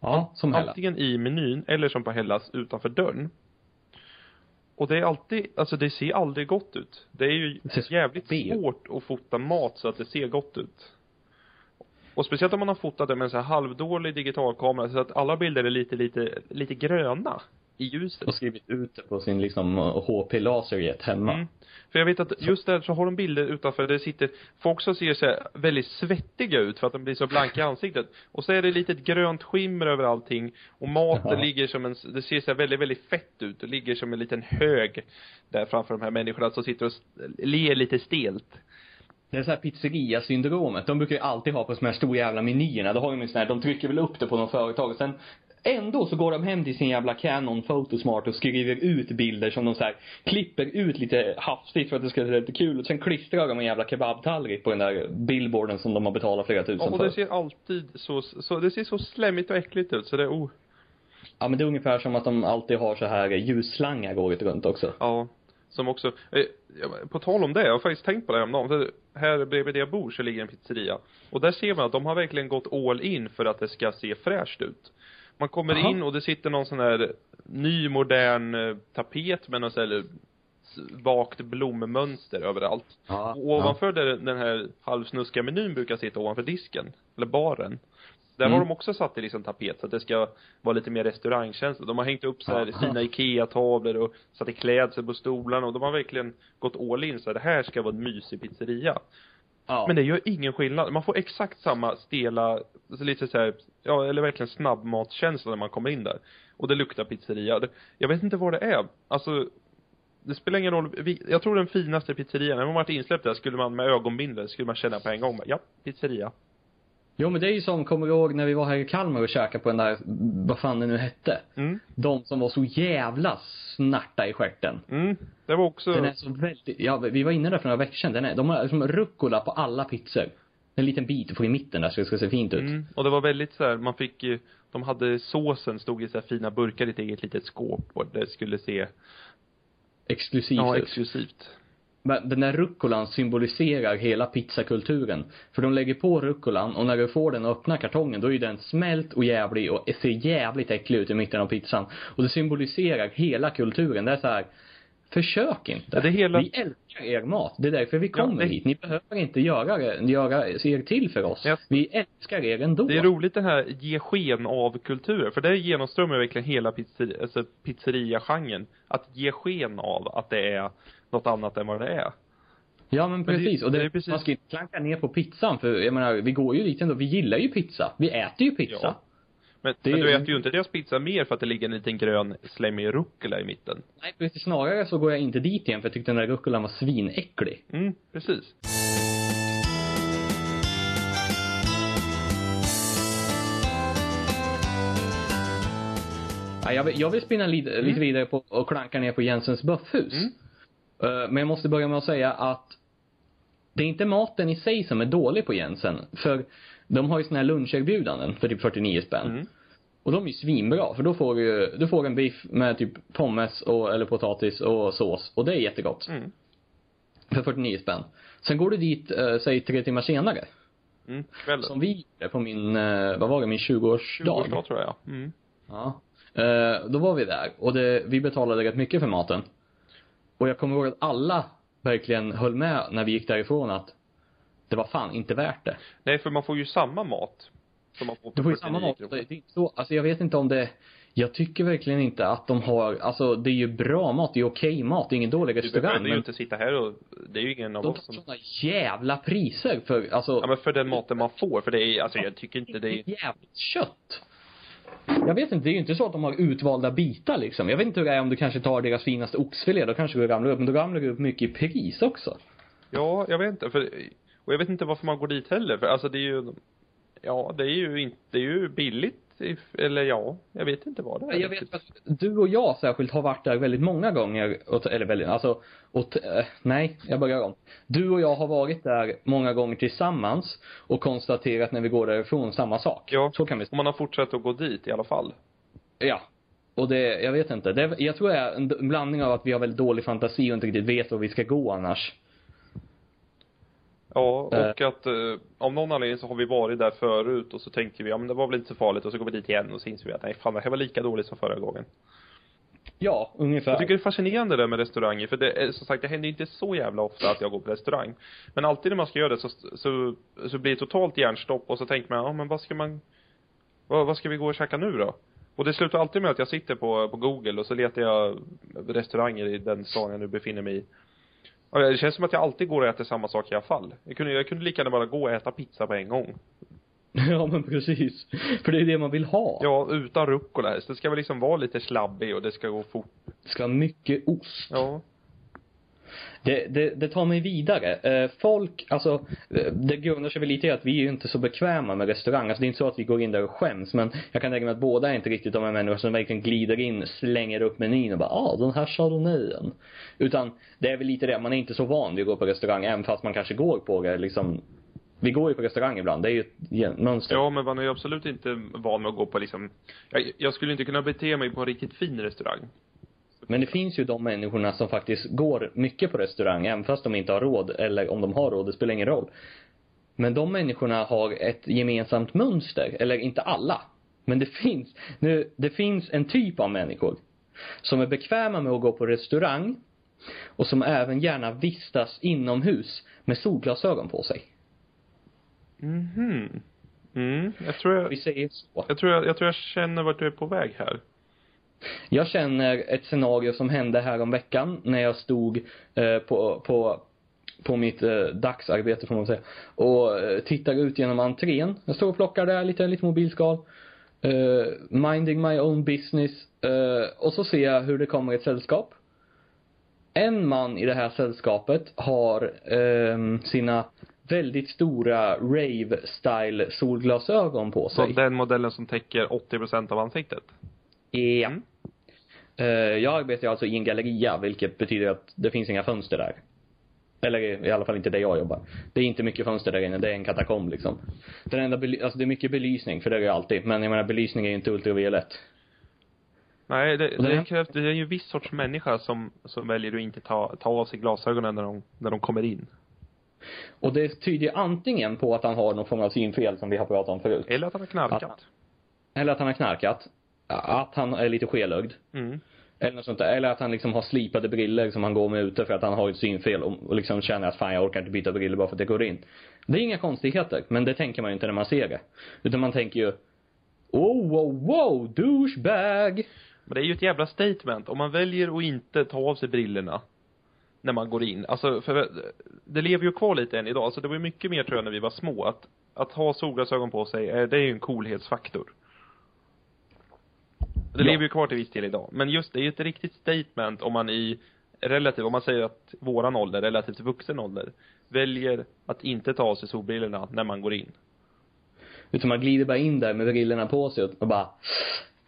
Ja, som Hella. Antingen i menyn eller som på Hellas utanför dörren. Och det är alltid, alltså det ser aldrig gott ut. Det är ju Det jävligt fel. svårt att fota mat så att det ser gott ut. Och speciellt om man har fotat det med en så här halvdålig digitalkamera så att alla bilder är lite, lite, lite gröna i ljuset. Och skrivit ut det på sin liksom HP-laserjet hemma. Mm. För jag vet att just där så har de bilder utanför där det sitter folk som ser så väldigt svettiga ut för att de blir så blanka i ansiktet. Och så är det ett litet grönt skimmer över allting och maten Ja. ligger som en, det ser så väldigt, väldigt fett ut och ligger som en liten hög där framför de här människorna som sitter och ler lite stelt. Det är så här pizzeria-syndromet. De brukar ju alltid ha på de här stora jävla menyerna. Då har de ju sån här, de trycker väl upp det på något företag och sen Ändå så går de hem till sin jävla Canon Photosmart och skriver ut bilder som de så här klipper ut lite hastigt för att det ska se lite kul ut. Sen klistrar de en jävla kebabtallrik på den där billboarden som de har betalat flera tusen Och för. det ser alltid så, så, det ser så slemmigt och äckligt ut så det är, oh, Ja men det är ungefär som att de alltid har så här ljusslangar året runt också. Ja, som också, eh, ja, på tal om det, jag har faktiskt tänkt på det häromdagen, för här bredvid där jag bor så ligger en pizzeria. Och där ser man att de har verkligen gått all in för att det ska se fräscht ut. Man kommer Jaha. in och det sitter någon sån här ny modern eh, tapet med någon sån här vagt blommönster överallt. Ja. Och ovanför där den här halvsnuskiga menyn brukar sitta ovanför disken, eller baren. Där Mm. har de också satt i liksom tapet så att det ska vara lite mer restaurangkänsla. De har hängt upp så här Ja. fina IKEA-tavlor och satt i klädsel på stolarna och de har verkligen gått all in så här, det här ska vara en mysig pizzeria ja. Men det gör ingen skillnad. Man får exakt samma stela, alltså lite så här, ja eller verkligen snabbmatskänsla när man kommer in där. Och det luktar pizzeria. Jag vet inte vad det är. Alltså, det spelar ingen roll. Vi, jag tror den finaste pizzerian, när man varit insläppt där, skulle man med ögonbindel, skulle man känna på en gång, ja, pizzeria. Jo men det är ju som, kommer du ihåg när vi var här i Kalmar och käkade på den där, vad fan det nu hette? Mm. De som var så jävla snärta i stjärten. Mm. Det var också, Den är så väldigt, ja vi var inne där för några veckor sedan. Den är, de har liksom rucola på alla pizzor. En liten bit du får i mitten där så det ska se fint ut. mm. Och det var väldigt så här, man fick ju, de hade såsen stod i så här fina burkar i ett eget litet skåp och det skulle se, Exklusivt ja, ut. exklusivt. Men den där rucolan symboliserar hela pizzakulturen. För de lägger på rucolan och när du får den och öppnar kartongen då är den smält och jävlig och ser jävligt äcklig ut i mitten av pizzan. Och det symboliserar hela kulturen. Det är så här. Försök inte. Ja, hela- Vi älskar er mat. Det är därför vi Ja, kommer det- hit. Ni behöver inte göra göra er till för oss. Ja. Vi älskar er ändå. Det är roligt det här ge sken av kulturer, för det genomströmmar verkligen hela pizzeria, alltså pizzeria-genren. Att ge sken av att det är något annat än vad det är. Ja men Men det- precis. och det, det precis- man ska inte klanka ner på pizzan för jag menar, vi går ju dit ändå. Vi gillar ju pizza. Vi äter ju pizza. Ja. Men, Det men du äter ju inte deras pizza mer för att det ligger en liten grön slemmig rucola i mitten. Nej, precis. Snarare så går jag inte dit igen för jag tyckte den där rucolan var svinäcklig. Mm, precis. Ja, jag, vill, jag vill spinna lite, Mm. lite vidare på och klanka ner på Jensens Böffhus. Mm. Eh, men jag måste börja med att säga att det är inte maten i sig som är dålig på Jensen. För de har ju såna här luncherbjudanden för typ 49 spänn. Mm. Och de är ju svinbra för då får du du får en biff med typ pommes och, eller potatis och sås. Och det är jättegott. Mm. För 49 spänn. Sen går du dit, eh, säg tre timmar senare. Mm, kvällen. Som vi gjorde på min, eh, vad var det, min 20-årsdag. 20-årsdag tror jag, ja. Mm. Ja. Eh, då var vi där och det, vi betalade rätt mycket för maten. Och jag kommer ihåg att alla verkligen höll med när vi gick därifrån att det var fan inte värt det. Nej, för man får ju samma mat. Som man får Du får ju 49 samma mat. Det är inte så, alltså jag vet inte om det, jag tycker verkligen inte att de har, alltså det är ju bra mat, det är okej mat, det är ingen dålig Du restaurang. behöver ju inte sitta här och, det är ju ingen av de oss tar som sådana jävla priser för, alltså. Ja men för den maten man får, för det är, alltså jag tycker inte det är jävligt kött. Jag vet inte, det är ju inte så att de har utvalda bitar liksom. Jag vet inte hur det är om du kanske tar deras finaste oxfilé, då kanske du ramlar upp, men då ramlar du upp mycket i pris också. Ja, jag vet inte, för, och jag vet inte varför man går dit heller, för alltså det är ju, ja, det är ju inte, det är ju billigt, eller ja, jag vet inte vad det är. Jag vet att du och jag särskilt har varit där väldigt många gånger, eller väldigt, alltså, och, eh, nej, jag börjar om. Du och jag har varit där många gånger tillsammans och konstaterat när vi går därifrån samma sak. Ja. Så kan vi Och man har fortsatt att gå dit i alla fall. Ja. Och det, jag vet inte. Det, jag tror det är en blandning av att vi har väldigt dålig fantasi och inte riktigt vet var vi ska gå annars. Ja, Eh. och att eh, av någon anledning så har vi varit där förut och så tänker vi, ja men det var väl inte så farligt och så går vi dit igen och så inser vi att nej fan det här var lika dåligt som förra gången. Ja, ungefär. Jag tycker det är fascinerande det med restauranger, för det är som sagt, det händer inte så jävla ofta att jag går på restaurang. Men alltid när man ska göra det så, så, så blir det totalt hjärnstopp och så tänker man, ja men vad ska man, vad, vad ska vi gå och käka nu då? Och det slutar alltid med att jag sitter på, på google och så letar jag restauranger i den stan jag nu befinner mig i. Det känns som att jag alltid går och äter samma sak i alla fall. Jag kunde, jag kunde lika gärna bara gå och äta pizza på en gång. Ja, men precis. För det är det man vill ha. Ja, utan rucola helst. Det ska väl liksom vara lite slabbig och det ska gå fort. Det ska ha mycket ost. Ja. Det, det, det tar mig vidare. Eh, folk, alltså, eh, det grundar sig väl lite i att vi är ju inte så bekväma med restaurang. Alltså det är inte så att vi går in där och skäms, men jag kan tänka mig att båda är inte riktigt de här människorna som verkligen glider in, slänger upp menyn och bara, ah, den här chardonnayen. Utan det är väl lite det, man är inte så van vid att gå på restaurang, även fast man kanske går på det liksom. Vi går ju på restaurang ibland, det är ju ett mönster. Ja, men man är ju absolut inte van med att gå på liksom, jag, jag skulle inte kunna bete mig på en riktigt fin restaurang. Men det finns ju de människorna som faktiskt går mycket på restaurang, även fast de inte har råd, eller om de har råd, det spelar ingen roll. Men de människorna har ett gemensamt mönster, eller inte alla. Men det finns, nu, det finns en typ av människor som är bekväma med att gå på restaurang och som även gärna vistas inomhus med solglasögon på sig. Mhm. Mm, jag tror Vi jag, säger så. jag tror jag, jag tror jag känner vart du är på väg här. Jag känner ett scenario som hände här om veckan när jag stod eh, på, på, på mitt eh, dagsarbete får man säga. Och eh, tittar ut genom entrén. Jag står och plockar där lite, lite mobilskal. Eh, minding my own business. Eh, och så ser jag hur det kommer ett sällskap. En man i det här sällskapet har ehm, sina väldigt stora rave-style solglasögon på Så sig. den modellen som täcker 80% av ansiktet? Ja. Mm. Eh, jag arbetar alltså i en galleria, vilket betyder att det finns inga fönster där. Eller i alla fall inte där jag jobbar. Det är inte mycket fönster där inne, det är en katakomb liksom. Den enda alltså det är mycket belysning, för det är det alltid. Men jag menar belysning är ju inte ultraviolett. Nej, det, det krävs, det är ju en viss sorts människa som, som väljer att inte ta, ta av sig glasögonen när de, när de kommer in. Och det tyder antingen på att han har någon form av synfel som vi har pratat om förut. Eller att han har knarkat. Att- Eller att han har knarkat. Att han är lite skelögd. Mm. Eller något sånt där. Eller att han liksom har slipade briller som han går med ute för att han har ett synfel och, och liksom känner att fan jag orkar inte byta briller bara för att det går in. Det är inga konstigheter, men det tänker man ju inte när man ser det. Utan man tänker ju Oh, wow, wow, douchebag! Men det är ju ett jävla statement. Om man väljer att inte ta av sig brillorna när man går in. Alltså, för det lever ju kvar lite än idag. Alltså det var ju mycket mer tror jag när vi var små. Att, att ha solglasögon på sig, eh, det är ju en coolhetsfaktor. Det Ja. lever ju kvar till viss del idag. Men just det är ju ett riktigt statement om man i relativ, om man säger att våran ålder, relativt vuxen ålder, väljer att inte ta av sig solbrillorna när man går in. Utan man glider bara in där med brillorna på sig och bara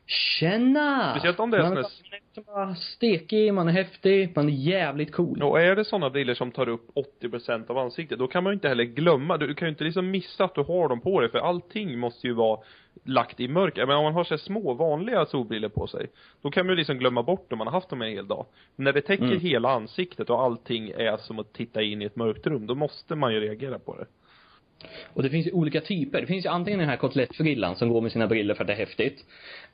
Tjena! Speciellt om det är man, sån är här- man är stekig, man är häftig, man är jävligt cool. Och är det sådana briller som tar upp 80% av ansiktet, då kan man ju inte heller glömma, du kan ju inte liksom missa att du har dem på dig, för allting måste ju vara lagt i mörker. Men om man har så små, vanliga solbriller på sig, då kan man ju liksom glömma bort dem, man har haft dem en hel dag. Men när det täcker Mm. hela ansiktet och allting är som att titta in i ett mörkt rum, då måste man ju reagera på det. Och det finns ju olika typer. Det finns ju antingen den här kotlettfrillan som går med sina briller för att det är häftigt.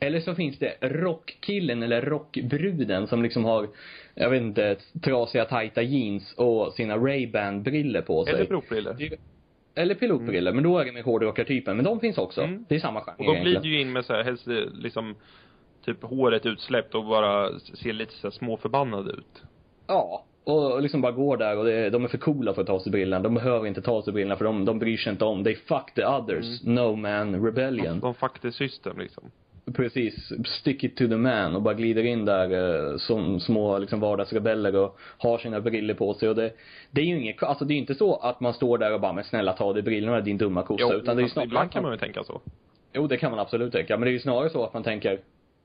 Eller så finns det rockkillen eller rockbruden som liksom har, jag vet inte, trasiga tajta jeans och sina Ray-Ban briller på sig. Eller pilotbriller. Eller pilotbriller, men då är det med hårdrockartypen. Men de finns också. Mm. Det är samma genre Och de glider ju in med så här, helst eh, liksom, typ håret utsläppt och bara ser lite så här småförbannade ut. Ja. Och liksom bara går där och det, de är för coola för att ta sig brillorna. De behöver inte ta sig brillorna för de, de bryr sig inte om. They fuck the others. No man rebellion. De fucked system liksom. Precis. Stick it to the man och bara glider in där eh, som små liksom vardagsrebeller och har sina briller på sig och det, det är ju inget, alltså det är inte så att man står där och bara men snälla ta dig brillorna din dumma kossa. utan det är ju snarare ibland kan man ju tänka så. Jo det kan man absolut tänka. Men det är ju snarare så att man tänker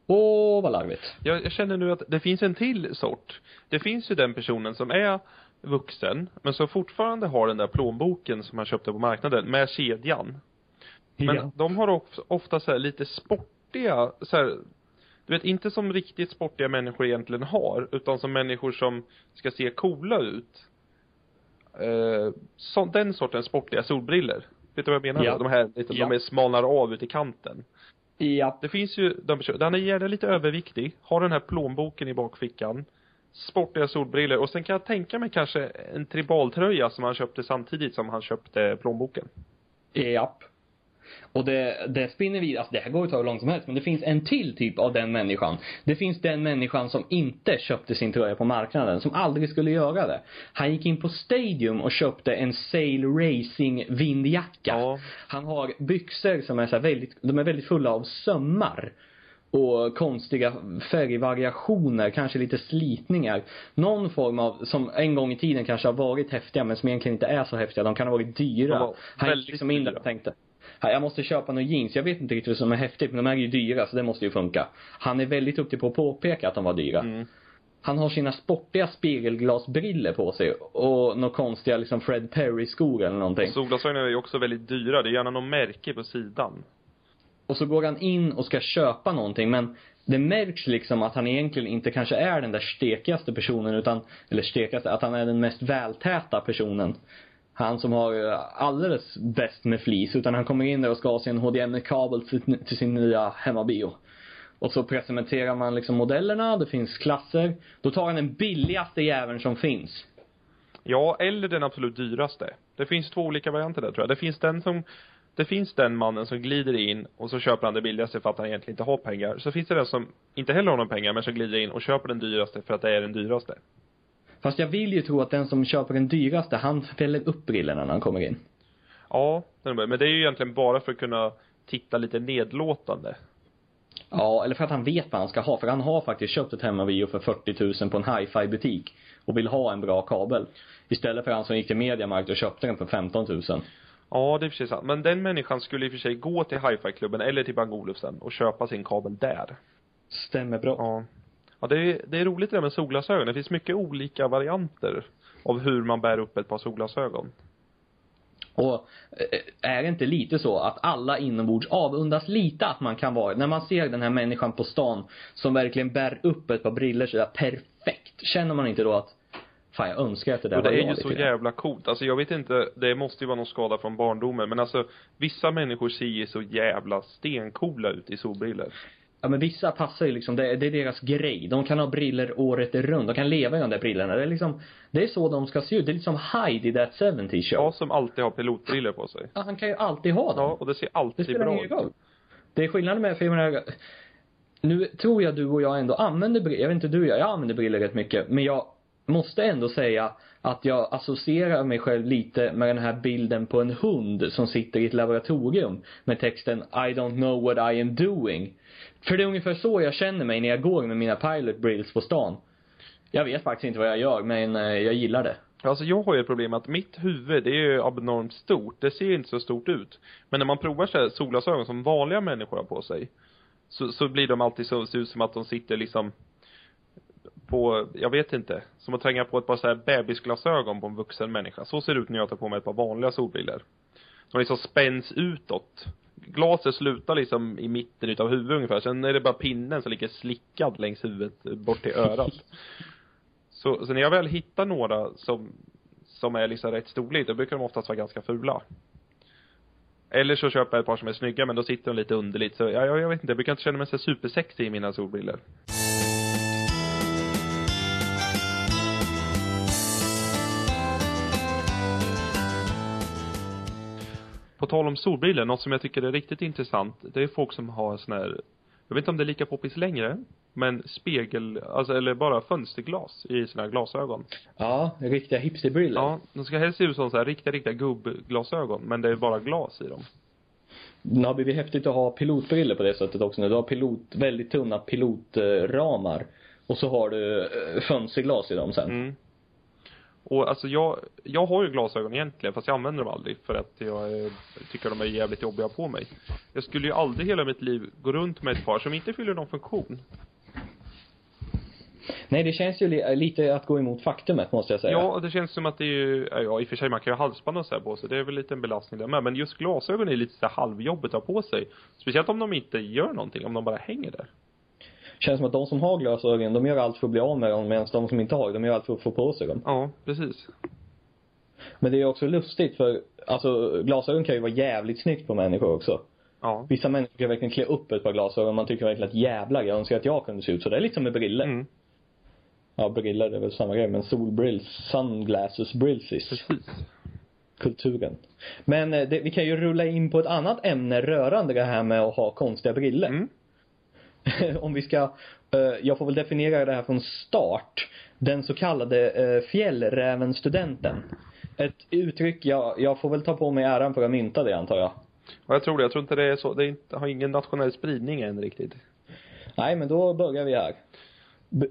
Åh vad larvigt. Jag, jag känner nu att det finns en till sort. Det finns ju den personen som är vuxen, men som fortfarande har den där plånboken som han köpte på marknaden, med kedjan. Men Ja. de har of, ofta så här lite sportiga, så här, du vet, inte som riktigt sportiga människor egentligen har, utan som människor som ska se coola ut. eh, så, den sortens sportiga solbriller. Vet du vad jag menar? Ja. De här, lite, Ja. de är smalnar av ut i kanten. Ja. Det finns ju de personer, han är lite överviktig, har den här plånboken i bakfickan, sportiga solbriller och sen kan jag tänka mig kanske en tribaltröja som han köpte samtidigt som han köpte plånboken. Japp. Och det, det spinner vidare, alltså det här går ju att ta hur långt som helst, men det finns en till typ av den människan. Det finns den människan som inte köpte sin tröja på marknaden, som aldrig skulle göra det. Han gick in på Stadium och köpte en Sail Racing vindjacka. Ja. Han har byxor som är så väldigt, de är väldigt fulla av sömmar. Och konstiga färgvariationer, kanske lite slitningar. Någon form av, som en gång i tiden kanske har varit häftiga men som egentligen inte är så häftiga. De kan ha varit dyra. Han gick liksom in där och tänkte, "Här, jag måste köpa några jeans. Jag vet inte riktigt vad som är häftigt men de är ju dyra så det måste ju funka. Han är väldigt duktig på att påpeka att de var dyra. Mm. Han har sina sportiga spegelglasbriller på sig och några konstiga liksom Fred Perry-skor eller någonting. Och solglasögonen är ju också väldigt dyra, det är gärna någon märke på sidan. Och så går han in och ska köpa någonting men det märks liksom att han egentligen inte kanske är den där stekigaste personen utan, eller stekigaste, att han är den mest vältäta personen. Han som har eh, alldeles bäst med flis utan han kommer in där och ska ha sin HDMI-kabel till, till sin nya hemmabio. Och så presenterar man liksom modellerna, det finns klasser. Då tar han den billigaste jäveln som finns. Ja, eller den absolut dyraste. Det finns två olika varianter där tror jag. Det finns den som det finns den mannen som glider in och så köper han det billigaste för att han egentligen inte har pengar. Så finns det den som inte heller har några pengar men som glider in och köper den dyraste för att det är den dyraste. Fast jag vill ju tro att den som köper den dyraste, han fäller upp brillorna när han kommer in. Ja, men det är ju egentligen bara för att kunna titta lite nedlåtande. Ja, eller för att han vet vad han ska ha. För han har faktiskt köpt ett hemmavio för 40 000 på en hi-fi butik. Och vill ha en bra kabel. Istället för han som gick till Mediamarkt och köpte den för 15 000. Ja, det är precis sant. Men den människan skulle i och för sig gå till hi-fi-klubben eller till Bang Olufsen och köpa sin kabel där. Stämmer bra. Ja. Ja, det är, det är roligt det där med solglasögon. Det finns mycket olika varianter av hur man bär upp ett par solglasögon. Och eh, är det inte lite så att alla inombords avundas lite att man kan vara, när man ser den här människan på stan som verkligen bär upp ett par briller sådär perfekt. Känner man inte då att, fan jag önskar att det där Och det var är jag ju så jävla coolt. Alltså jag vet inte, det måste ju vara någon skada från barndomen men alltså vissa människor ser ju så jävla stencoola ut i solbriller. Ja men vissa passar ju liksom, det, det är deras grej. De kan ha briller året runt. De kan leva i de där brillorna. Det är liksom, det är så de ska se ut. Det är liksom Hyde i That 70 Show. Jag som alltid har pilotbriller på sig. Ja, han kan ju alltid ha dem. Ja, och det ser det alltid spelar bra ut. roll. Det är skillnaden med, för jag menar, nu tror jag du och jag ändå använder briller, jag vet inte du och jag, jag använder briller rätt mycket, men jag måste ändå säga att jag associerar mig själv lite med den här bilden på en hund som sitter i ett laboratorium med texten I don't know what I am doing. För det är ungefär så jag känner mig när jag går med mina pilot brills på stan. Jag vet faktiskt inte vad jag gör, men eh, jag gillar det. Alltså jag har ju ett problem att mitt huvud, det är ju abnormt stort. Det ser inte så stort ut. Men när man provar så här solglasögon som vanliga människor har på sig. Så, så blir de alltid så, ser ut som att de sitter liksom på, jag vet inte, som att tränga på ett par så här bebisglasögon på en vuxen människa. Så ser det ut när jag tar på mig ett par vanliga solbriller. De liksom spänns utåt. Glaset slutar liksom i mitten utav huvudet ungefär. Sen är det bara pinnen som ligger slickad längs huvudet bort till örat. Så, så när jag väl hittar några som, som är liksom rätt storlek, då brukar de oftast vara ganska fula. Eller så köper jag ett par som är snygga, men då sitter de lite underligt. Så jag, jag vet inte, jag brukar inte känna mig så supersexig i mina solbriller. På tal om solbriller, något som jag tycker är riktigt intressant, det är folk som har sån här, jag vet inte om det är lika poppis längre, men spegel, alltså eller bara fönsterglas i sina glasögon. Ja, riktiga hipsterbriller. Ja, de ska helst se ut som så här riktiga, riktiga gubbglasögon, men det är bara glas i dem. Det har blivit häftigt att ha pilotbriller på det sättet också nu. Du har pilot, väldigt tunna pilotramar. Och så har du eh, fönsterglas i dem sen. Mm. Och alltså jag, jag har ju glasögon egentligen, fast jag använder dem aldrig för att jag eh, tycker de är jävligt jobbiga på mig. Jag skulle ju aldrig hela mitt liv gå runt med ett par som inte fyller någon funktion. Nej, det känns ju li- lite att gå emot faktumet måste jag säga. Ja, det känns som att det är ju, ja i och för sig man kan ju ha halsband och så här på sig, det är väl lite en belastning där med. Men just glasögon är lite så halvjobbigt att ha på sig. Speciellt om de inte gör någonting, om de bara hänger där. Känns som att de som har glasögon, de gör allt för att bli av med dem medan de som inte har, de gör allt för att få på sig dem. Ja, precis. Men det är också lustigt för, alltså glasögon kan ju vara jävligt snyggt på människor också. Ja. Vissa människor kan verkligen klä upp ett par glasögon man tycker verkligen att jävlar, jag önskar att jag kunde se ut så. Det är lite som med briller. Mm. Ja, briller det är väl samma grej, men solbrills, sunglasses, brillsis. Precis. kulturen. Men eh, det, vi kan ju rulla in på ett annat ämne rörande det här med att ha konstiga briller. Mm. Om vi ska, eh, jag får väl definiera det här från start. Den så kallade eh, fjällrävenstudenten. Ett uttryck, jag, jag får väl ta på mig äran för att mynta det antar jag. Ja, jag tror det. Jag tror inte det är så. Det har ingen nationell spridning än riktigt. Nej, men då börjar vi här.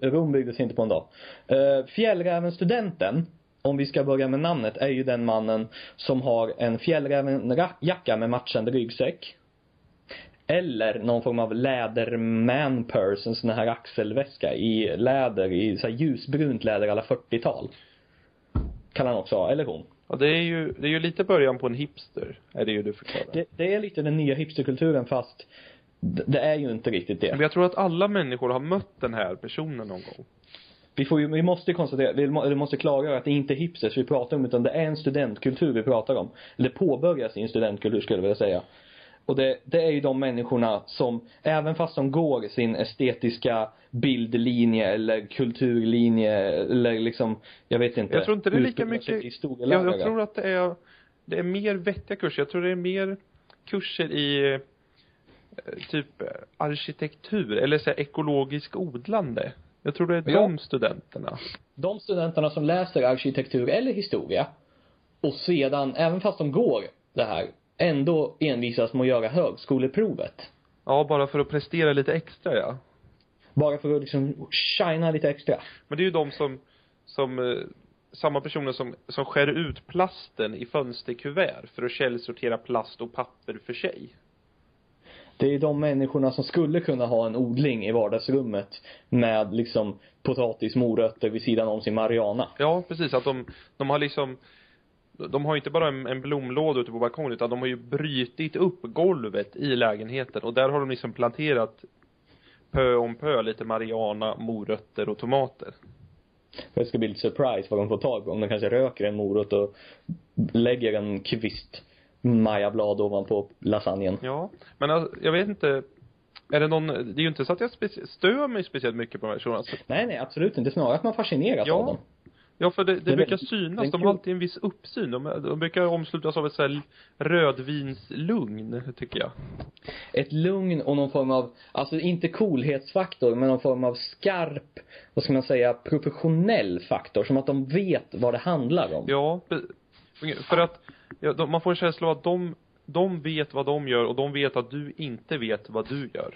Rom byggdes inte på en dag. Uh, fjällrävenstudenten, om vi ska börja med namnet, är ju den mannen som har en fjällrävenjacka med matchande ryggsäck. Eller någon form av läderman purse, en sån här axelväska i läder, i så här ljusbrunt läder alla 40-tal. Kan han också ha, eller hon. Ja, det är ju, det är ju lite början på en hipster, är det ju du förklarar. Det, det är lite den nya hipsterkulturen fast det är ju inte riktigt det. Men jag tror att alla människor har mött den här personen någon gång. Vi får ju, vi måste konstatera, vi må, vi måste klargöra att det inte är hipsters vi pratar om utan det är en studentkultur vi pratar om. Eller påbörjas i en studentkultur skulle jag vilja säga. Och det, det är ju de människorna som, även fast de går sin estetiska bildlinje eller kulturlinje eller liksom, jag vet inte. Jag tror inte det är lika mycket, jag, jag tror att det är, det är mer vettiga kurser. Jag tror det är mer kurser i eh, typ eh, arkitektur eller så här, ekologisk odlande. Jag tror det är Ja. de studenterna. de studenterna som läser arkitektur eller historia och sedan, även fast de går det här, ändå envisas med att göra högskoleprovet. Ja, bara för att prestera lite extra ja. Bara för att liksom shina lite extra. Men det är ju de som, som eh, samma personer som, som skär ut plasten i fönsterkuvert för att källsortera plast och papper för sig. Det är de människorna som skulle kunna ha en odling i vardagsrummet med liksom potatis, morötter vid sidan om sin marijuana. Ja, precis. Att de, de har liksom de har ju inte bara en, en blomlåda ute på balkongen utan de har ju brytit upp golvet i lägenheten och där har de liksom planterat pö om pö lite marijuana, morötter och tomater. Det ska bli lite surprise vad de får tag på. Om de kanske röker en morot och lägger en kvist majablad ovanpå lasagnen. Ja, men alltså, jag vet inte är det någon, det är ju inte så att jag stör mig speciellt mycket på de här personerna. Nej, nej, absolut inte. Snarare att man fascineras Ja. av dem. Ja, för det, det, brukar synas. De har alltid en viss uppsyn. De, de brukar omslutas av ett så här rödvinslugn, tycker jag. Ett lugn och någon form av, alltså inte coolhetsfaktor, men någon form av skarp, vad ska man säga, professionell faktor. Som att de vet vad det handlar om. Ja, för att ja, de, man får en känsla av att de, de vet vad de gör och de vet att du inte vet vad du gör.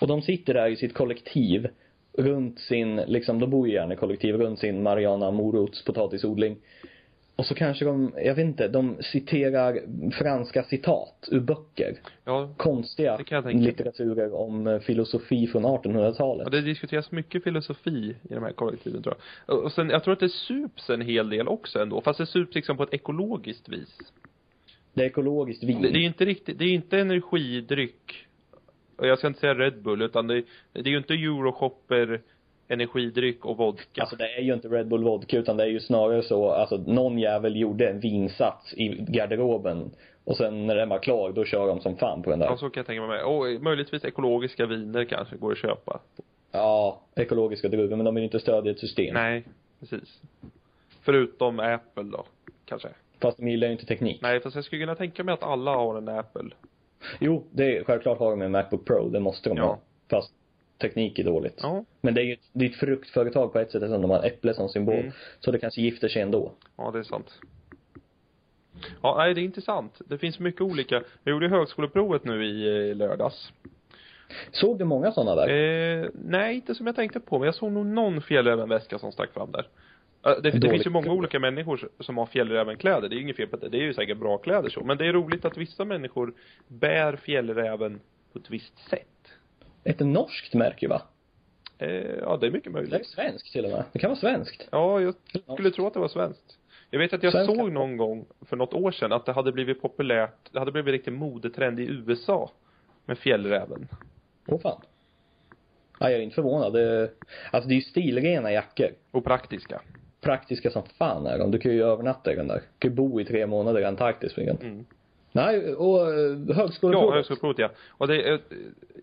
Och de sitter där i sitt kollektiv runt sin, liksom, de bor ju gärna i kollektiv runt sin Mariana morots potatisodling. Och så kanske de, jag vet inte, de citerar franska citat ur böcker. Ja, Konstiga litteraturer om eh, filosofi från 1800-talet. och det diskuteras mycket filosofi i de här kollektiven tror jag. Och- Och sen, jag tror att det sups en hel del också ändå, fast det sups liksom på ett ekologiskt vis. Det är ekologiskt vin. Det, det är ju inte riktigt, det är inte energidryck. Och jag ska inte säga Red Bull, utan det, det är ju inte Euroshopper, energidryck och vodka. Alltså det är ju inte Red Bull vodka utan det är ju snarare så, alltså någon jävel gjorde en vinsats i garderoben och sen när den var klar då kör de som fan på den där. Ja, så kan jag tänka mig med. Och möjligtvis ekologiska viner kanske går att köpa. Ja, ekologiska druvor men de vill inte stödja ett system. Nej, precis. Förutom Apple då, kanske. Fast de gillar ju inte teknik. Nej, fast jag skulle kunna tänka mig att alla har en Apple. Jo, det är, självklart har de en Macbook Pro, det måste de Ja. ha. Fast teknik är dåligt. Ja. Men det är ju ett, det är ett fruktföretag på ett sätt eftersom de har äpple som symbol. Mm. Så det kanske gifter sig ändå. Ja, det är sant. Ja, nej, det är intressant. Det finns mycket olika. Jag gjorde högskoleprovet nu i eh, lördags. Såg du många sådana där? Eh, nej, inte som jag tänkte på, men jag såg nog någon fjällrävenväska som stack fram där. Det, det finns ju många olika människor som har fjällrävenkläder, det är ju inget fel på det, det är ju säkert bra kläder så. Men det är roligt att vissa människor bär fjällräven på ett visst sätt. Ett norskt märke va? Eh, ja, det är mycket Det är möjligt. svenskt till och med. Det kan vara svenskt. Ja, jag skulle tro att det var svenskt. Jag vet att jag Svenska. såg någon gång för något år sedan att det hade blivit populärt, det hade blivit riktigt modetrend i USA med fjällräven. Åh fan. Ja, jag är inte förvånad. Det, alltså det är ju stilrena jackor. Och praktiska. Praktiska som fan är de. Du kan ju övernatta i den där. Du kan ju bo i tre månader i Antarktis med den. Mm. Nej, och eh, högskoleprovet. Ja, högskoleprovet ja. Och det är,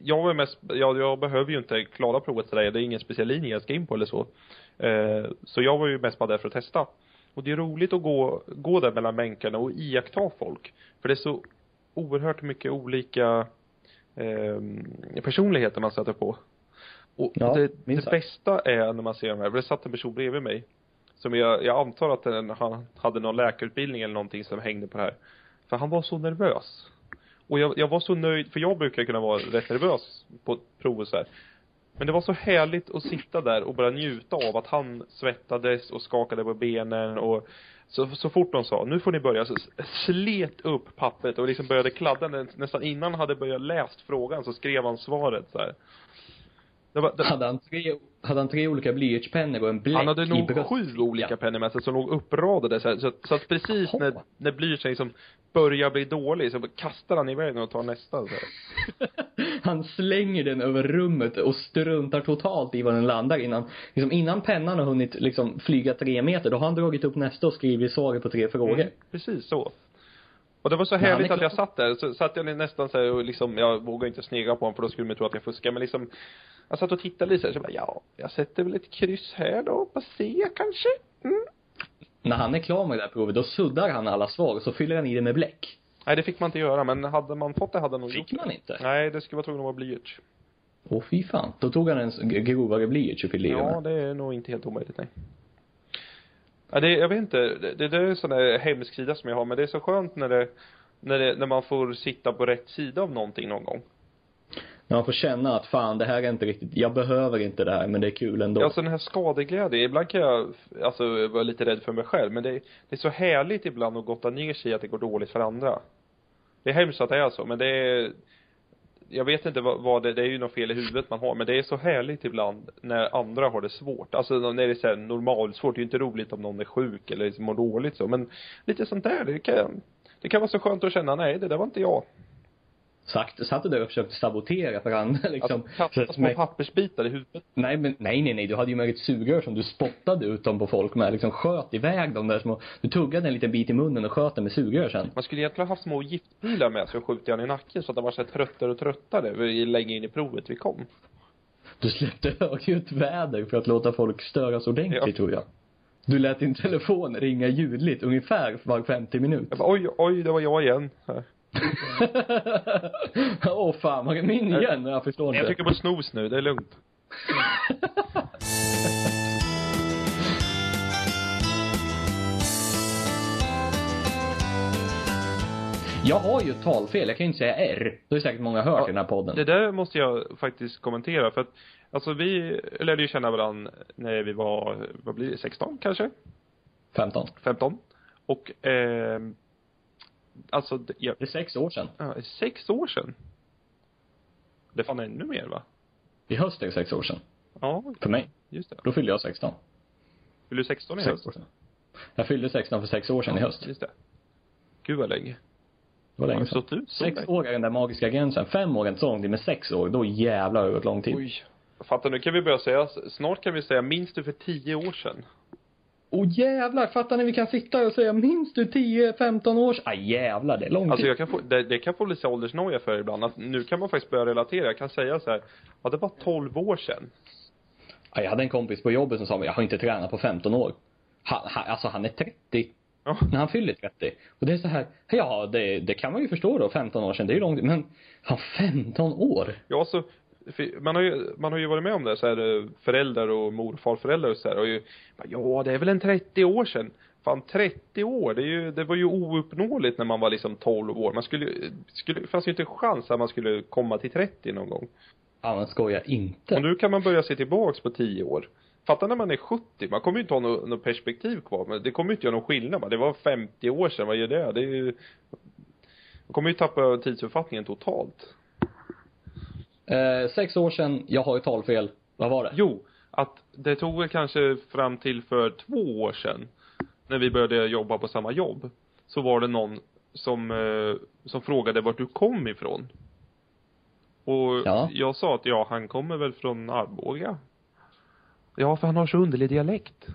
jag var mest, ja, jag behöver ju inte klara provet sådär, det är ingen speciell linje jag ska in på eller så. Eh, så jag var ju mest bara där för att testa. Och det är roligt att gå, gå där mellan bänkarna och iaktta folk. För det är så oerhört mycket olika eh, personligheter man sätter på. Och Ja, det, det bästa är när man ser de här, för det satt en person bredvid mig. Som jag, jag antar att den, han hade någon läkarutbildning eller någonting som hängde på det här. För han var så nervös. Och jag, jag var så nöjd, för jag brukar kunna vara rätt nervös på prov och så här. Men det var så härligt att sitta där och bara njuta av att han svettades och skakade på benen och så, så fort de sa, nu får ni börja, så slet upp pappret och liksom började kladda nästan innan han hade börjat läst frågan så skrev han svaret så här. Det var, det, Hade han tre, hade han tre olika blyertspennor och en bläck han hade nog bröst- sju olika pennor med sig som låg uppradade så, så, så att precis när, när blyertsen liksom börjar bli dålig så kastar han iväg den och tar nästa så. Han slänger den över rummet och struntar totalt i var den landar innan, liksom innan pennan har hunnit liksom flyga tre meter, då har han dragit upp nästa och skrivit svaret på tre frågor. Mm, precis så. Och det var så han härligt är att jag satt där, så satt jag nästan så här och liksom, jag vågade inte snegla på honom för då skulle de tro att jag fuskar, men liksom jag satt och tittade lite så, bara, ja, jag sätter väl ett kryss här då, på C kanske? Mm. När han är klar med det här provet, då suddar han alla svar och så fyller han i det med bläck. Nej, det fick man inte göra, men hade man fått det hade han nog Fick gjort man inte? det. Nej, det skulle vara tvungen att vara blyerts. Åh fy fan. Då tog han en grovare blyerts och fyllde i det Ja, det är nog inte helt omöjligt, nej. Ja, det, jag vet inte, det, det där är en sån där hemsk sida som jag har, men det är så skönt när det, när det, när man får sitta på rätt sida av någonting någon gång. När man får känna att fan, det här är inte riktigt, jag behöver inte det här, men det är kul ändå. Alltså den här skadeglädjen, ibland kan jag alltså vara lite rädd för mig själv, men det, det är så härligt ibland att gotta ner sig i att det går dåligt för andra. Det är hemskt att det är så, men det är jag vet inte vad, vad det, det är ju något fel i huvudet man har, men det är så härligt ibland när andra har det svårt. Alltså när det är så här normalsvårt, det är ju inte roligt om någon är sjuk eller mår dåligt så, men lite sånt där, det kan, det kan vara så skönt att känna, nej det där var inte jag. Sagt, satt du där och försökte sabotera för andra liksom. Alltså, kasta små pappersbitar i huvudet. Nej men, nej nej nej, du hade ju med ett sugrör som du spottade ut dem på folk med, liksom sköt iväg dem där små, du tuggade en liten bit i munnen och sköt den med sugrör sen. Man skulle egentligen ha haft små giftpilar med sig och skjutit han i nacken så att han var så tröttare och tröttare länge in i provet vi kom. Du släppte högljutt väder för att låta folk störas ordentligt Ja. tror jag. Du lät din telefon ringa ljudligt ungefär var 50 minut. Jag bara, oj, oj, det var jag igen. Här. Åh fan, var det min igen? Jag förstår inte. Jag trycker på snooze nu, det är lugnt. Jag har ju ett talfel, jag kan ju inte säga R. Det har säkert många hört Ja, i den här podden. Det där måste jag faktiskt kommentera för att, alltså vi lärde ju känna varandra när vi var, vad blir det, 16 kanske? 15. 15. Och, eh, alltså, det- ja, Det är sex år sedan. ja, sex år sedan. Det är fan ännu mer va? I höst är det sex år sedan. Ja, För mig. just det. Då fyllde jag 16. Fyller du 16 i Sex höst? år sedan. Jag fyllde 16 för sex år sedan i höst. Just det. Gud vad länge. Det var länge sedan. stått ut så Sex länge? år är den där magiska gränsen. Fem år är inte så långt, men sex år, då jävlar har det gått lång tid. Oj. Fattar nu kan vi börja säga, snart kan vi säga, minns du för tio år sedan? Åh jävlar, fattar ni vi kan sitta och säga minns du 10-15 års? Ah jävlar, det är lång Alltså jag kan få, det, det kan få lite åldersnoja för ibland, att nu kan man faktiskt börja relatera. Jag kan säga så här, ja det var 12 år sedan. Ja, jag hade en kompis på jobbet som sa, jag har inte tränat på 15 år. Han, han, alltså han är 30 Ja. när han fyller 30. Och det är så här, ja det, det kan man ju förstå då, 15 år sedan, det är ju långt, men han 15 år? Ja, så, man har ju, man har ju varit med om det så här, eh, föräldrar och mor och så här, och ju, ja det är väl en 30 år sedan. Fan 30 år, det är ju, det var ju ouppnåeligt när man var liksom 12 år. Man skulle, skulle, fanns ju inte en chans att man skulle komma till 30 någon gång. Ja men skojar inte. Och nu kan man börja se tillbaks på 10 år. Fatta när man är 70, man kommer ju inte ha något, något perspektiv kvar, men det kommer ju inte göra någon skillnad. va? Det var 50 år sedan, vad gör det? Det är ju, man kommer ju tappa tidsuppfattningen totalt. Eh, sex år sedan, jag har ju talfel. Vad var det? Jo, att det tog väl kanske fram till för två år sedan, när vi började jobba på samma jobb, så var det någon som, eh, som frågade vart du kom ifrån. Och Ja. jag sa att ja, han kommer väl från Arboga. Ja, för han har så underlig dialekt.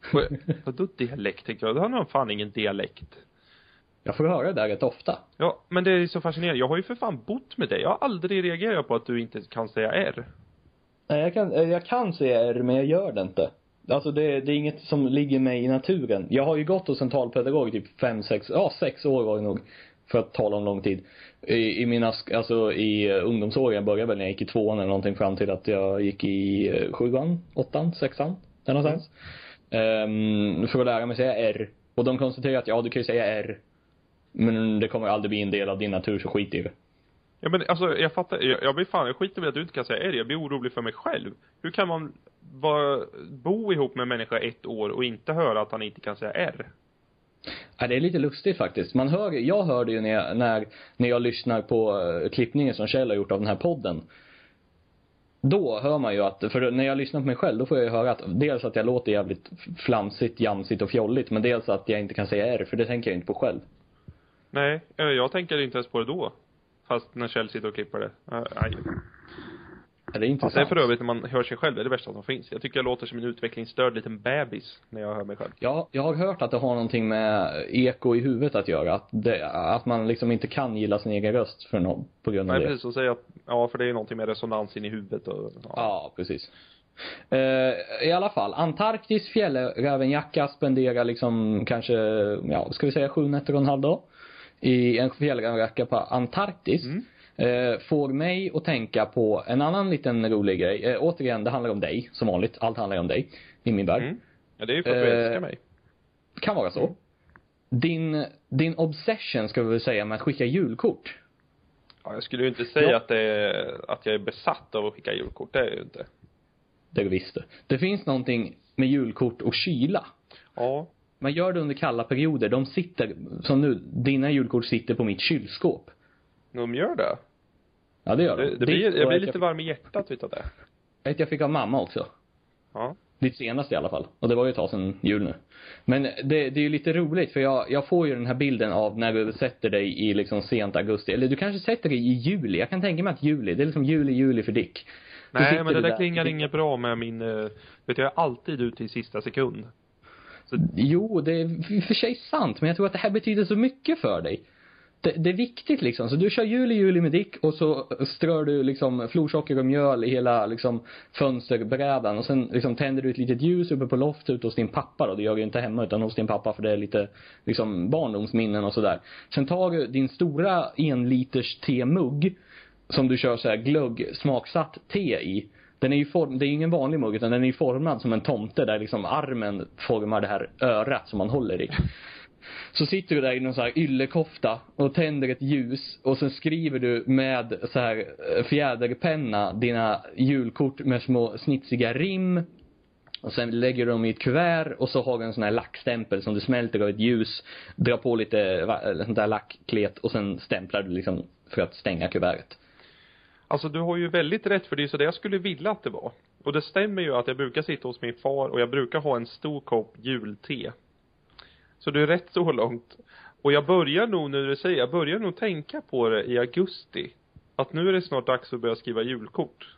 Vad- Vadå dialekt tänkte jag? Då har fan ingen dialekt. Jag får höra det där rätt ofta. Ja, men det är så fascinerande. Jag har ju för fan bott med dig. Jag har aldrig reagerat på att du inte kan säga R. Nej, jag kan, eh, jag kan säga R, men jag gör det inte. Alltså det, det är inget som ligger mig i naturen. Jag har ju gått hos en talpedagog typ fem, sex, ja sex år var det nog. För att tala om lång tid. I, i mina, alltså i eh, ungdomsåren, jag började väl när jag gick i tvåan eller någonting fram till att jag gick i eh, sjuan, åttan, sexan, där någonstans. Ehm, för att lära mig säga R. Och de konstaterar att ja, du kan ju säga R. Men det kommer aldrig bli en del av din natur, så skit i det. Ja men alltså jag fattar, jag, jag blir fan, jag skiter i att du inte kan säga R. Jag blir orolig för mig själv. Hur kan man vara, bo ihop med en människa ett år och inte höra att han inte kan säga R? Ja, det är lite lustigt faktiskt. Man hör, jag hör det ju när jag, när, när jag lyssnar på uh, klippningen som Kjell har gjort av den här podden. Då hör man ju att, för när jag lyssnar på mig själv, då får jag ju höra att dels att jag låter jävligt flamsigt, jamsigt och fjolligt, men dels att jag inte kan säga R, för det tänker jag inte på själv. Nej, eh, jag tänker inte ens på det då. Fast när Kjell sitter och klipper det. Eh, Nej. Ja, det är Det intressant. för övrigt när man hör sig själv, det är det värsta som finns. Jag tycker jag låter som en utvecklingsstörd liten bebis när jag hör mig själv. Ja, jag har hört att det har någonting med eko i huvudet att göra. Att, det, att man liksom inte kan gilla sin egen röst för någon, på grund av Nej det. precis, och säga att, ja för det är någonting med resonansen i huvudet och, ja. Ja, precis. Eh, I alla fall, Antarktis fjällrävenjacka spenderar liksom kanske, ja, ska vi säga sju nätter och en halv dag. I en fjällrävenjacka på Antarktis. Mm. Eh, får mig att tänka på en annan liten rolig grej. Eh, återigen, det handlar om dig, som vanligt. Allt handlar om dig, i min värld. Mm. Ja det är ju för att du Eh, älskar mig. Kan vara så. Din, din obsession, ska vi väl säga, med att skicka julkort. Ja, jag skulle ju inte säga Ja. att det är, att jag är besatt av att skicka julkort, det är jag ju inte. Det visste. Det finns någonting med julkort och kyla. Ja. Man gör det under kalla perioder. De sitter, som nu, dina julkort sitter på mitt kylskåp. De gör det. Ja, det gör de. Det, det blir, jag blir lite varm i hjärtat utav det. Ett jag fick av mamma också. Ja. Ditt senaste i alla fall. Och det var ju ett tag sedan jul nu. Men det, det är ju lite roligt för jag, jag får ju den här bilden av när du sätter dig i liksom sent augusti. Eller du kanske sätter dig i juli. Jag kan tänka mig att juli, det är liksom juli, juli för Dick. Nej men det du där klingar inget bra med min, eh, vet jag, jag är alltid ute i sista sekund. Jo, det är i och för sig sant, men jag tror att det här betyder så mycket för dig. Det, det är viktigt liksom. Så du kör juli, juli med Dick och så strör du liksom florsocker och mjöl i hela liksom fönsterbrädan och sen liksom tänder du ett litet ljus uppe på loftet hos din pappa då. Det gör du ju inte hemma utan hos din pappa för det är lite liksom barndomsminnen och sådär. Sen tar du din stora enliters temugg som du kör så här glögg smaksatt te i. Den är ju form, det är ju ingen vanlig mugg utan den är ju formad som en tomte där liksom armen formar det här örat som man håller i. Så sitter du där i någon så här yllekofta och tänder ett ljus och sen skriver du med så här eh, fjäderpenna dina julkort med små snitsiga rim. Och sen lägger du dem i ett kuvert och så har du en sån här lackstämpel som du smälter av ett ljus, drar på lite sånt där lackklet och sen stämplar du liksom för att stänga kuvertet. Alltså du har ju väldigt rätt för det är så det jag skulle vilja att det var. Och det stämmer ju att jag brukar sitta hos min far och jag brukar ha en stor kopp julte. Så du är rätt så långt. Och jag börjar nog, när du säger, jag börjar nog tänka på det i augusti. Att nu är det snart dags att börja skriva julkort.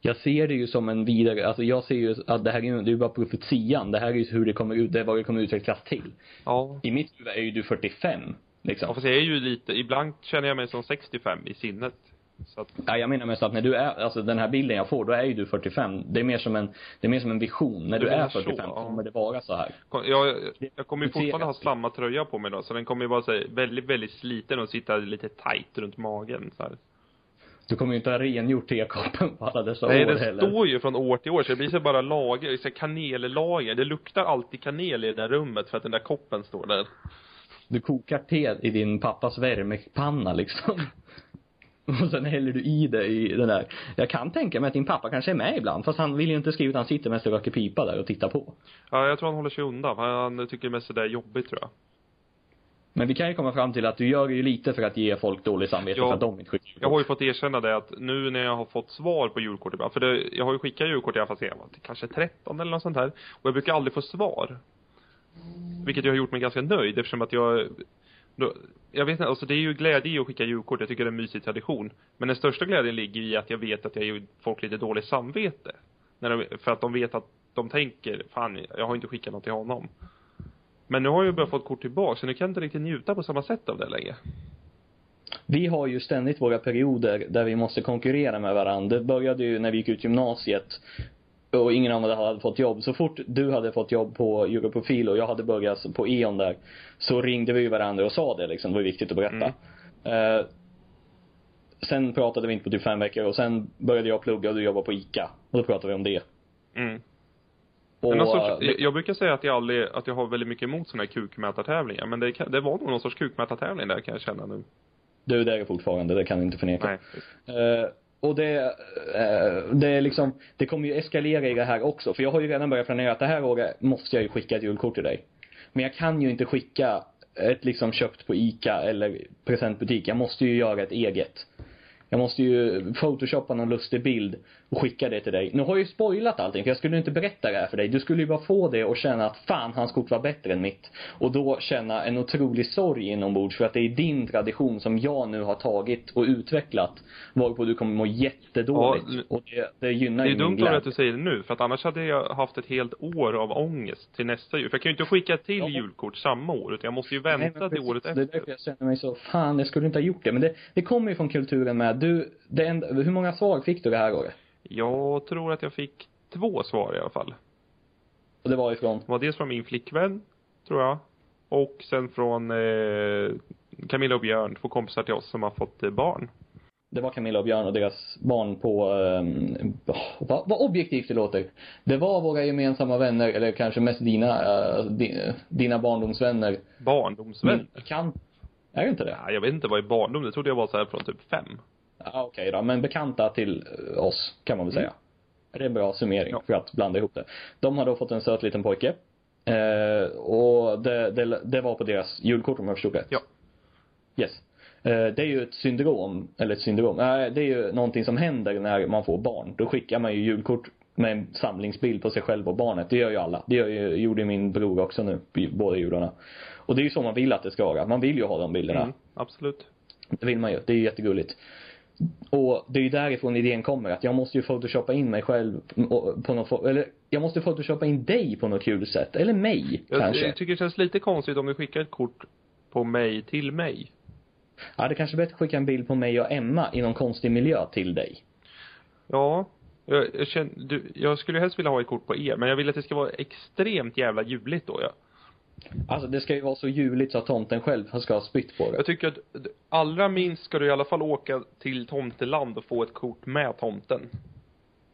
Jag ser det ju som en vidare, alltså jag ser ju att det här är ju, det är ju bara profetian. Det här är ju hur det kommer ut, det är vad det kommer utvecklas till. Ja. I mitt huvud är ju du 45. Liksom. Ja fast jag är ju lite, ibland känner jag mig som 65 i sinnet. Så att, Ja, jag menar mest att när du är, alltså den här bilden jag får, då är ju du 45. Det är mer som en, det är mer som en vision. När Du är så, 45 ja. kommer det vara så här. jag, jag kommer ju fortfarande ha samma tröja på mig då, så den kommer ju vara så här, väldigt, väldigt sliten och sitta lite tight runt magen så här. Du kommer ju inte ha rengjort tekoppen på alla dessa Nej, år den heller. står ju från år till år så det blir så bara lager, så kanellager. Det luktar alltid kanel i det där rummet för att den där koppen står där. Du kokar te i din pappas värmepanna liksom. Och sen häller du i det i den där. Jag kan tänka mig att din pappa kanske är med ibland. Fast han vill ju inte skriva att han sitter mest och röker pipa där och tittar på. Ja, jag tror han håller sig undan. Han tycker mest det där är jobbigt tror jag. Men vi kan ju komma fram till att du gör ju lite för att ge folk dåligt samvete Ja. för att de inte skickar Jag har ju fått erkänna det att nu när jag har fått svar på julkort ibland, för det, jag har ju skickat julkort i alla fall sedan jag var kanske 13 eller något sånt här. Och jag brukar aldrig få svar. Vilket jag har gjort mig ganska nöjd eftersom att jag då, jag vet inte, alltså det är ju glädje i att skicka julkort, jag tycker det är en mysig tradition. Men den största glädjen ligger i att jag vet att jag ger folk lite dåligt samvete. När de, för att de vet att de tänker, fan, jag har inte skickat något till honom. Men nu har jag ju börjat få ett kort tillbaka, så nu kan jag inte riktigt njuta på samma sätt av det längre. Vi har ju ständigt våra perioder där vi måste konkurrera med varandra. Det började ju när vi gick ut gymnasiet och ingen av oss hade fått jobb. Så fort du hade fått jobb på Europrofil och jag hade börjat på E.ON där, så ringde vi varandra och sa det liksom. Det var viktigt att berätta. Mm. Uh, sen pratade vi inte på typ fem veckor och sen började jag plugga och du jobbade på ICA. Och då pratade vi om det. Mm. Och, men sorts, jag, jag brukar säga att jag aldrig, att jag har väldigt mycket emot sådana här kukmätartävlingar. Men det, det var nog någon sorts kukmätartävling där kan jag känna nu. Du, det är det fortfarande, det kan du inte förneka. Nej. Uh, och det, eh, det är liksom, det kommer ju eskalera i det här också. För jag har ju redan börjat planera att det här året måste jag ju skicka ett julkort till dig. Men jag kan ju inte skicka ett liksom köpt på ICA eller presentbutik. Jag måste ju göra ett eget. Jag måste ju photoshoppa någon lustig bild och skicka det till dig. Nu har jag ju spoilat allting, för jag skulle inte berätta det här för dig. Du skulle ju bara få det och känna att fan, hans kort var bättre än mitt. Och då känna en otrolig sorg inombords för att det är din tradition som jag nu har tagit och utvecklat. Varpå du kommer må jättedåligt. Ja, och det, det gynnar Det är dumt att du säger det nu, för att annars hade jag haft ett helt år av ångest till nästa jul. För jag kan ju inte skicka till ja. julkort samma år, utan jag måste ju vänta Nej, till året efter. Det är därför jag känner mig så, fan, jag skulle inte ha gjort det. Men det, det kommer ju från kulturen med, du, det enda, hur många svar fick du det här året? Jag tror att jag fick två svar i alla fall. Och det var ifrån? Det var dels från min flickvän, tror jag. Och sen från eh, Camilla och Björn, två kompisar till oss som har fått eh, barn. Det var Camilla och Björn och deras barn på, eh, vad, vad objektivt det låter. Det var våra gemensamma vänner, eller kanske mest dina, eh, dina barndomsvänner. Barndomsvänner? Kan, är det inte det? Ja, jag vet inte vad är barndom, det trodde jag var så här från typ fem. Ja, okej okay då. Men bekanta till eh, oss, kan man väl säga. Mm. Det är en bra summering ja. för att blanda ihop det. De har då fått en söt liten pojke. Eh, och det, det, det, var på deras julkort om jag förstod rätt. Ja. Yes. Eh, det är ju ett syndrom, eller ett syndrom, eh, det är ju någonting som händer när man får barn. Då skickar man ju julkort med en samlingsbild på sig själv och barnet. Det gör ju alla. Det gör ju, gjorde min bror också nu, båda jularna. Och det är ju så man vill att det ska vara. Man vill ju ha de bilderna. Mm, absolut. Det vill man ju. Det är ju jättegulligt. Och det är ju därifrån idén kommer, att jag måste ju photoshoppa in mig själv på något, eller jag måste photoshoppa in dig på något kul sätt. Eller mig, jag, kanske. Jag tycker det känns lite konstigt om du skickar ett kort på mig till mig. Ja, det kanske är bättre att skicka en bild på mig och Emma i någon konstig miljö till dig. Ja. Jag, jag känner, du, jag skulle helst vilja ha ett kort på er, men jag vill att det ska vara extremt jävla juligt då, ja. Alltså det ska ju vara så juligt så att tomten själv ska ha spytt på det. Jag tycker att allra minst ska du i alla fall åka till tomteland och få ett kort med tomten.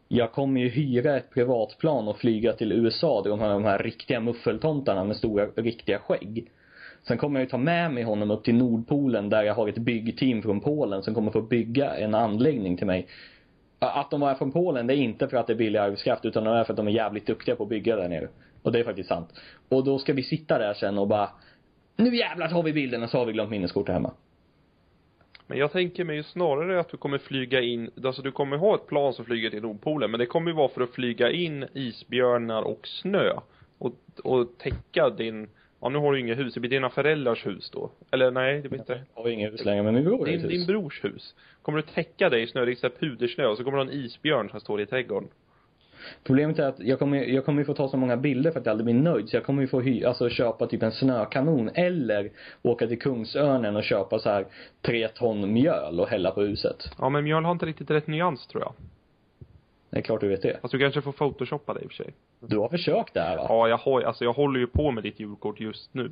Jag kommer ju hyra ett privatplan och flyga till USA där de har de här riktiga muffeltomtarna med stora, riktiga skägg. Sen kommer jag ju ta med mig honom upp till Nordpolen där jag har ett byggteam från Polen som kommer få bygga en anläggning till mig. Att de är från Polen, det är inte för att det är billig arbetskraft utan det är för att de är jävligt duktiga på att bygga där nere. Och det är faktiskt sant. Och då ska vi sitta där sen och bara, nu jävlar tar vi bilden och så har vi glömt minneskortet hemma. Men jag tänker mig ju snarare att du kommer flyga in, alltså du kommer ha ett plan som flyger till Nordpolen, men det kommer ju vara för att flyga in isbjörnar och snö. Och, och täcka din, ja nu har du inget hus, det blir dina föräldrars hus då. Eller nej, det blir inte. Jag har inget hus längre, men min bror din, din brors hus. Kommer du täcka dig i snö, det är pudersnö, och så kommer du ha en isbjörn som står i trädgården. Problemet är att jag kommer, jag kommer ju få ta så många bilder för att jag aldrig blir nöjd. Så jag kommer ju få hy, alltså köpa typ en snökanon eller åka till Kungsörnen och köpa så här tre ton mjöl och hälla på huset. Ja men mjöl har inte riktigt rätt nyans tror jag. Det är klart du vet det. Fast du kanske får photoshoppa det i och för sig. Du har försökt det här va? Ja, jag har, alltså jag håller ju på med ditt julkort just nu.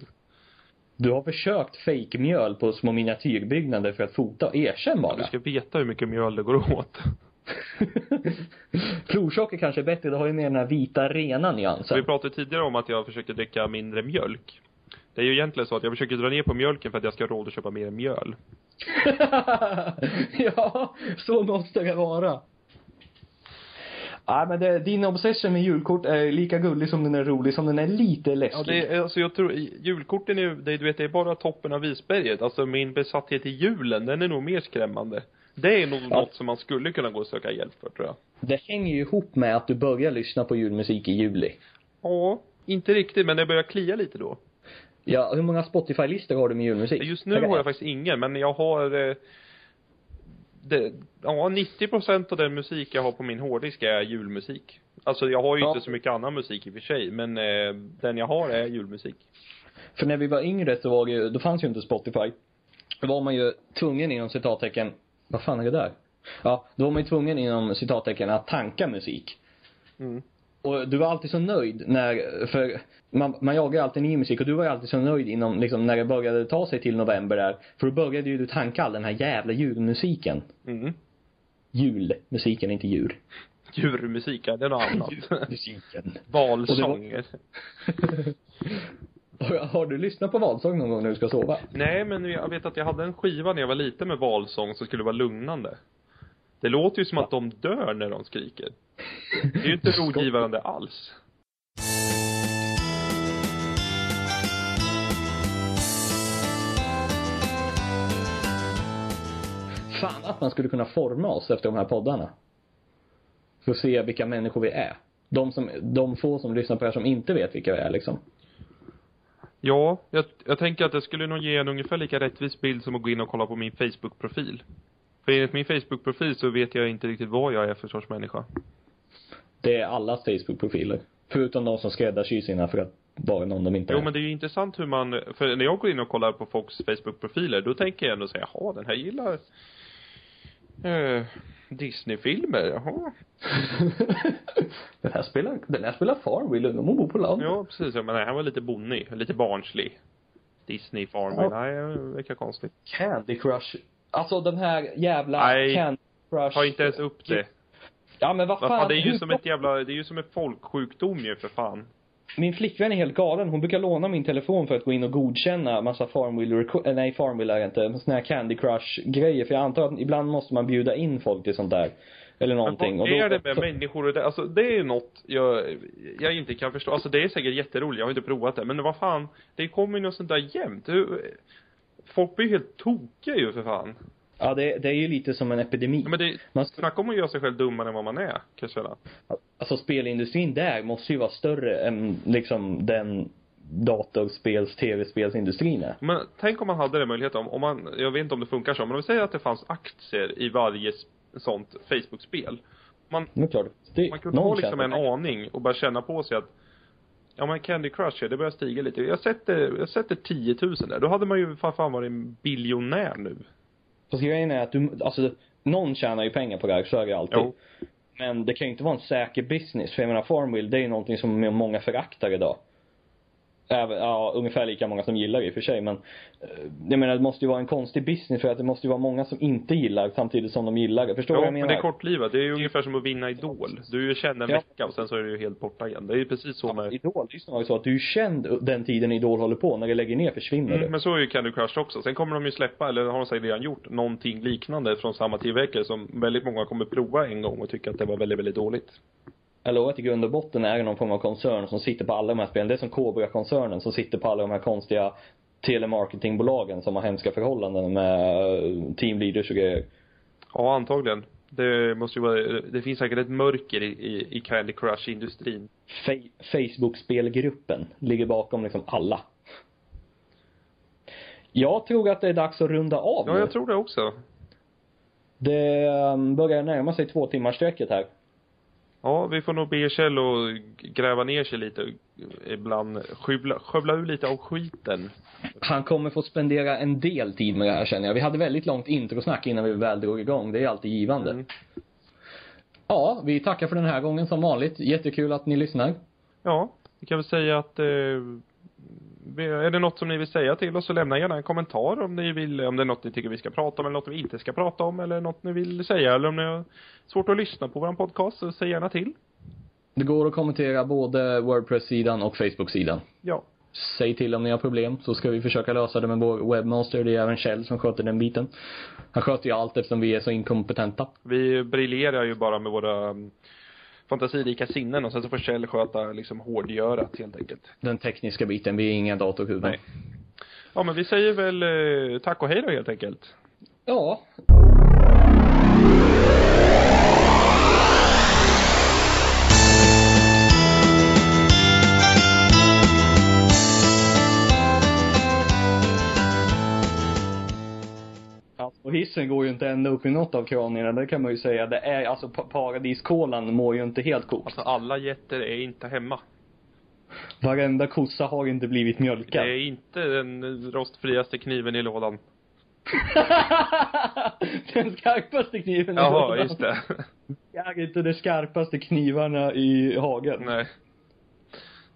Du har försökt fake-mjöl på små miniatyrbyggnader för att fota. Erkänn bara. Du ska veta hur mycket mjöl det går åt. Florsocker kanske är bättre, det har ju mer den här vita, rena nyansen. Vi pratade tidigare om att jag försöker dricka mindre mjölk. Det är ju egentligen så att jag försöker dra ner på mjölken för att jag ska ha råd att köpa mer mjöl. ja, så måste det vara. Ja, men det, din obsession med julkort är lika gullig som den är rolig, som den är lite läskig. Ja, det är, alltså jag tror, julkorten är, det, du vet, det är bara toppen av isberget. Alltså min besatthet i julen, den är nog mer skrämmande. Det är nog ja. något som man skulle kunna gå och söka hjälp för, tror jag. Det hänger ju ihop med att du börjar lyssna på julmusik i juli. Ja, inte riktigt, men det börjar klia lite då. Ja, hur många Spotify-listor har du med julmusik? Just nu har jag faktiskt ingen, men jag har eh, det, ja 90 procent av den musik jag har på min hårddisk är julmusik. Alltså jag har ju Ja. inte så mycket annan musik i och för sig, men eh, den jag har är julmusik. För när vi var yngre så var ju, då fanns ju inte Spotify. Då var man ju tvungen inom citattecken, vad fan är det där? Ja, då var man ju tvungen inom citattecken att tanka musik. Mm. Och du var alltid så nöjd när, för man, man jagar alltid ny musik och du var ju alltid så nöjd inom, liksom när det började ta sig till november där. För då började ju du tanka all den här jävla julmusiken. Mm. Julmusiken, inte djur. Djurmusik, ja, det är något annat. Musiken. Valsånger. Har- du lyssnat på valsång någon gång när du ska sova? Nej, men jag vet att jag hade en skiva när jag var liten med valsång som skulle vara lugnande. Det låter ju som att de dör när de skriker. Det är ju inte rogivande alls. Fan att man skulle kunna forma oss efter de här poddarna. För att se vilka människor vi är. De som, de få som lyssnar på det här som inte vet vilka vi är liksom. Ja, jag, jag tänker att det skulle nog ge en ungefär lika rättvis bild som att gå in och kolla på min Facebook-profil. För enligt min Facebook-profil så vet jag inte riktigt vad jag är för sorts människa. Det är allas Facebook-profiler. Förutom de som skräddarsyr sina för att vara någon de inte Jo är. men det är ju intressant hur man, för när jag går in och kollar på folks Facebook-profiler, då tänker jag ändå säga, jaha, den här gillar eh, Disney-filmer, jaha. den här spelar, den här spelar Farmville, de bor på landet. Ja, precis. Men nej, han var lite bonnig, lite barnslig. Disney Farmer, Ja. nej, det verkar konstigt. Candy Crush. Alltså den här jävla Nej. Candy Crush. Ta inte ens upp det. Ja men vad fan. fan, det är ju som ett jävla, det är ju som en folksjukdom ju för fan. Min flickvän är helt galen. Hon brukar låna min telefon för att gå in och godkänna massa Farmville, eh, nej Farmville är det inte, såna här Candy Crush grejer. För jag antar att ibland måste man bjuda in folk till sånt där. Eller någonting. Men Och vad är det med människor och det, alltså det är något jag, jag inte kan förstå. Alltså det är säkert jätteroligt, jag har inte provat det. Men vad fan, det kommer ju något sånt där jämt. Folk blir ju helt tokiga ju för fan. Ja det, det är ju lite som en epidemi. Ja, Men det, Man, snacka om att göra sig själv dummare än vad man är, kan jag säga. alltså spelindustrin där måste ju vara större än liksom den datorspels, tv-spelsindustrin är. Men tänk om man hade den möjligheten, om, om man, jag vet inte om det funkar så, men om vi säger att det fanns aktier i varje sånt Facebook-spel. Man, Det är klart. Det, man kunde ha liksom en pengar. aning och bara känna på sig att Ja men Candy Crush, det börjar stiga lite. Jag sätter, jag sätter 10 000 där. Då hade man ju fan, fan varit en biljonär nu. Fast grejen är att du, alltså någon tjänar ju pengar på det här, så är det alltid. Jo. Men det kan ju inte vara en säker business. För jag menar Farmville, det är ju någonting som många föraktar idag. Även, ja, ungefär lika många som gillar det i och för sig men eh, Jag menar det måste ju vara en konstig business för att det måste ju vara många som inte gillar samtidigt som de gillar det. Förstår du Ja, vad jag men menar? det är kortlivat. Det är ju ungefär som att vinna Idol. Du är ju känd en Ja. vecka och sen så är du ju helt borta igen. Det är ju precis så med Idol, det är ju snarare så att du är känd den tiden Idol håller på. När det lägger ner försvinner Mm, du. men så är ju Candy Crush också. Sen kommer de ju släppa, eller har de säkert redan gjort, någonting liknande från samma tillverkare som väldigt många kommer prova en gång och tycka att det var väldigt, väldigt dåligt. Att i grund och botten är någon form av koncern som sitter på alla de här spelen. Det är som Cobra-koncernen som sitter på alla de här konstiga telemarketingbolagen som har hemska förhållanden med eh, teamleaders och grejer. Ja, antagligen. Det måste ju vara, det finns säkert ett mörker i, i, i Candy Crush-industrin. Fa- Facebook-spelgruppen ligger bakom liksom alla. Jag tror att det är dags att runda av Ja, jag tror det också. Det um, börjar närma sig två timmars sträcket här. Ja, vi får nog be Kjell att gräva ner sig lite ibland, skövla, skövla ur lite av skiten. Han kommer få spendera en del tid med det här känner jag. Vi hade väldigt långt introsnack innan vi väl drog igång. Det är alltid givande. Mm. Ja, vi tackar för den här gången som vanligt. Jättekul att ni lyssnar. Ja, vi kan väl säga att eh, är det något som ni vill säga till oss så lämna gärna en kommentar om ni vill, om det är något ni tycker vi ska prata om eller något vi inte ska prata om eller något ni vill säga eller om ni har svårt att lyssna på vår podcast så säg gärna till. Det går att kommentera både Wordpress-sidan och Facebook-sidan. Ja. Säg till om ni har problem så ska vi försöka lösa det med vår webbmaster. Det är även Kjell som sköter den biten. Han sköter ju allt eftersom vi är så inkompetenta. Vi briljerar ju bara med våra fantasirika sinnen och sen så får Kjell sköta liksom hårdgörat helt enkelt. Den tekniska biten, vi är inga datorhuvuden. Nej. Ja men vi säger väl eh, tack och hej då helt enkelt. Ja. Och hissen går ju inte ända upp i något av kranierna, det kan man ju säga. Det är, alltså pa- paradiskolan mår ju inte helt coolt. Alltså alla getter är inte hemma. Varenda kossa har inte blivit mjölkad. Det är inte den rostfriaste kniven i lådan. Den skarpaste kniven i Jaha, lådan. just det. Det är inte de skarpaste knivarna i hagen. Nej.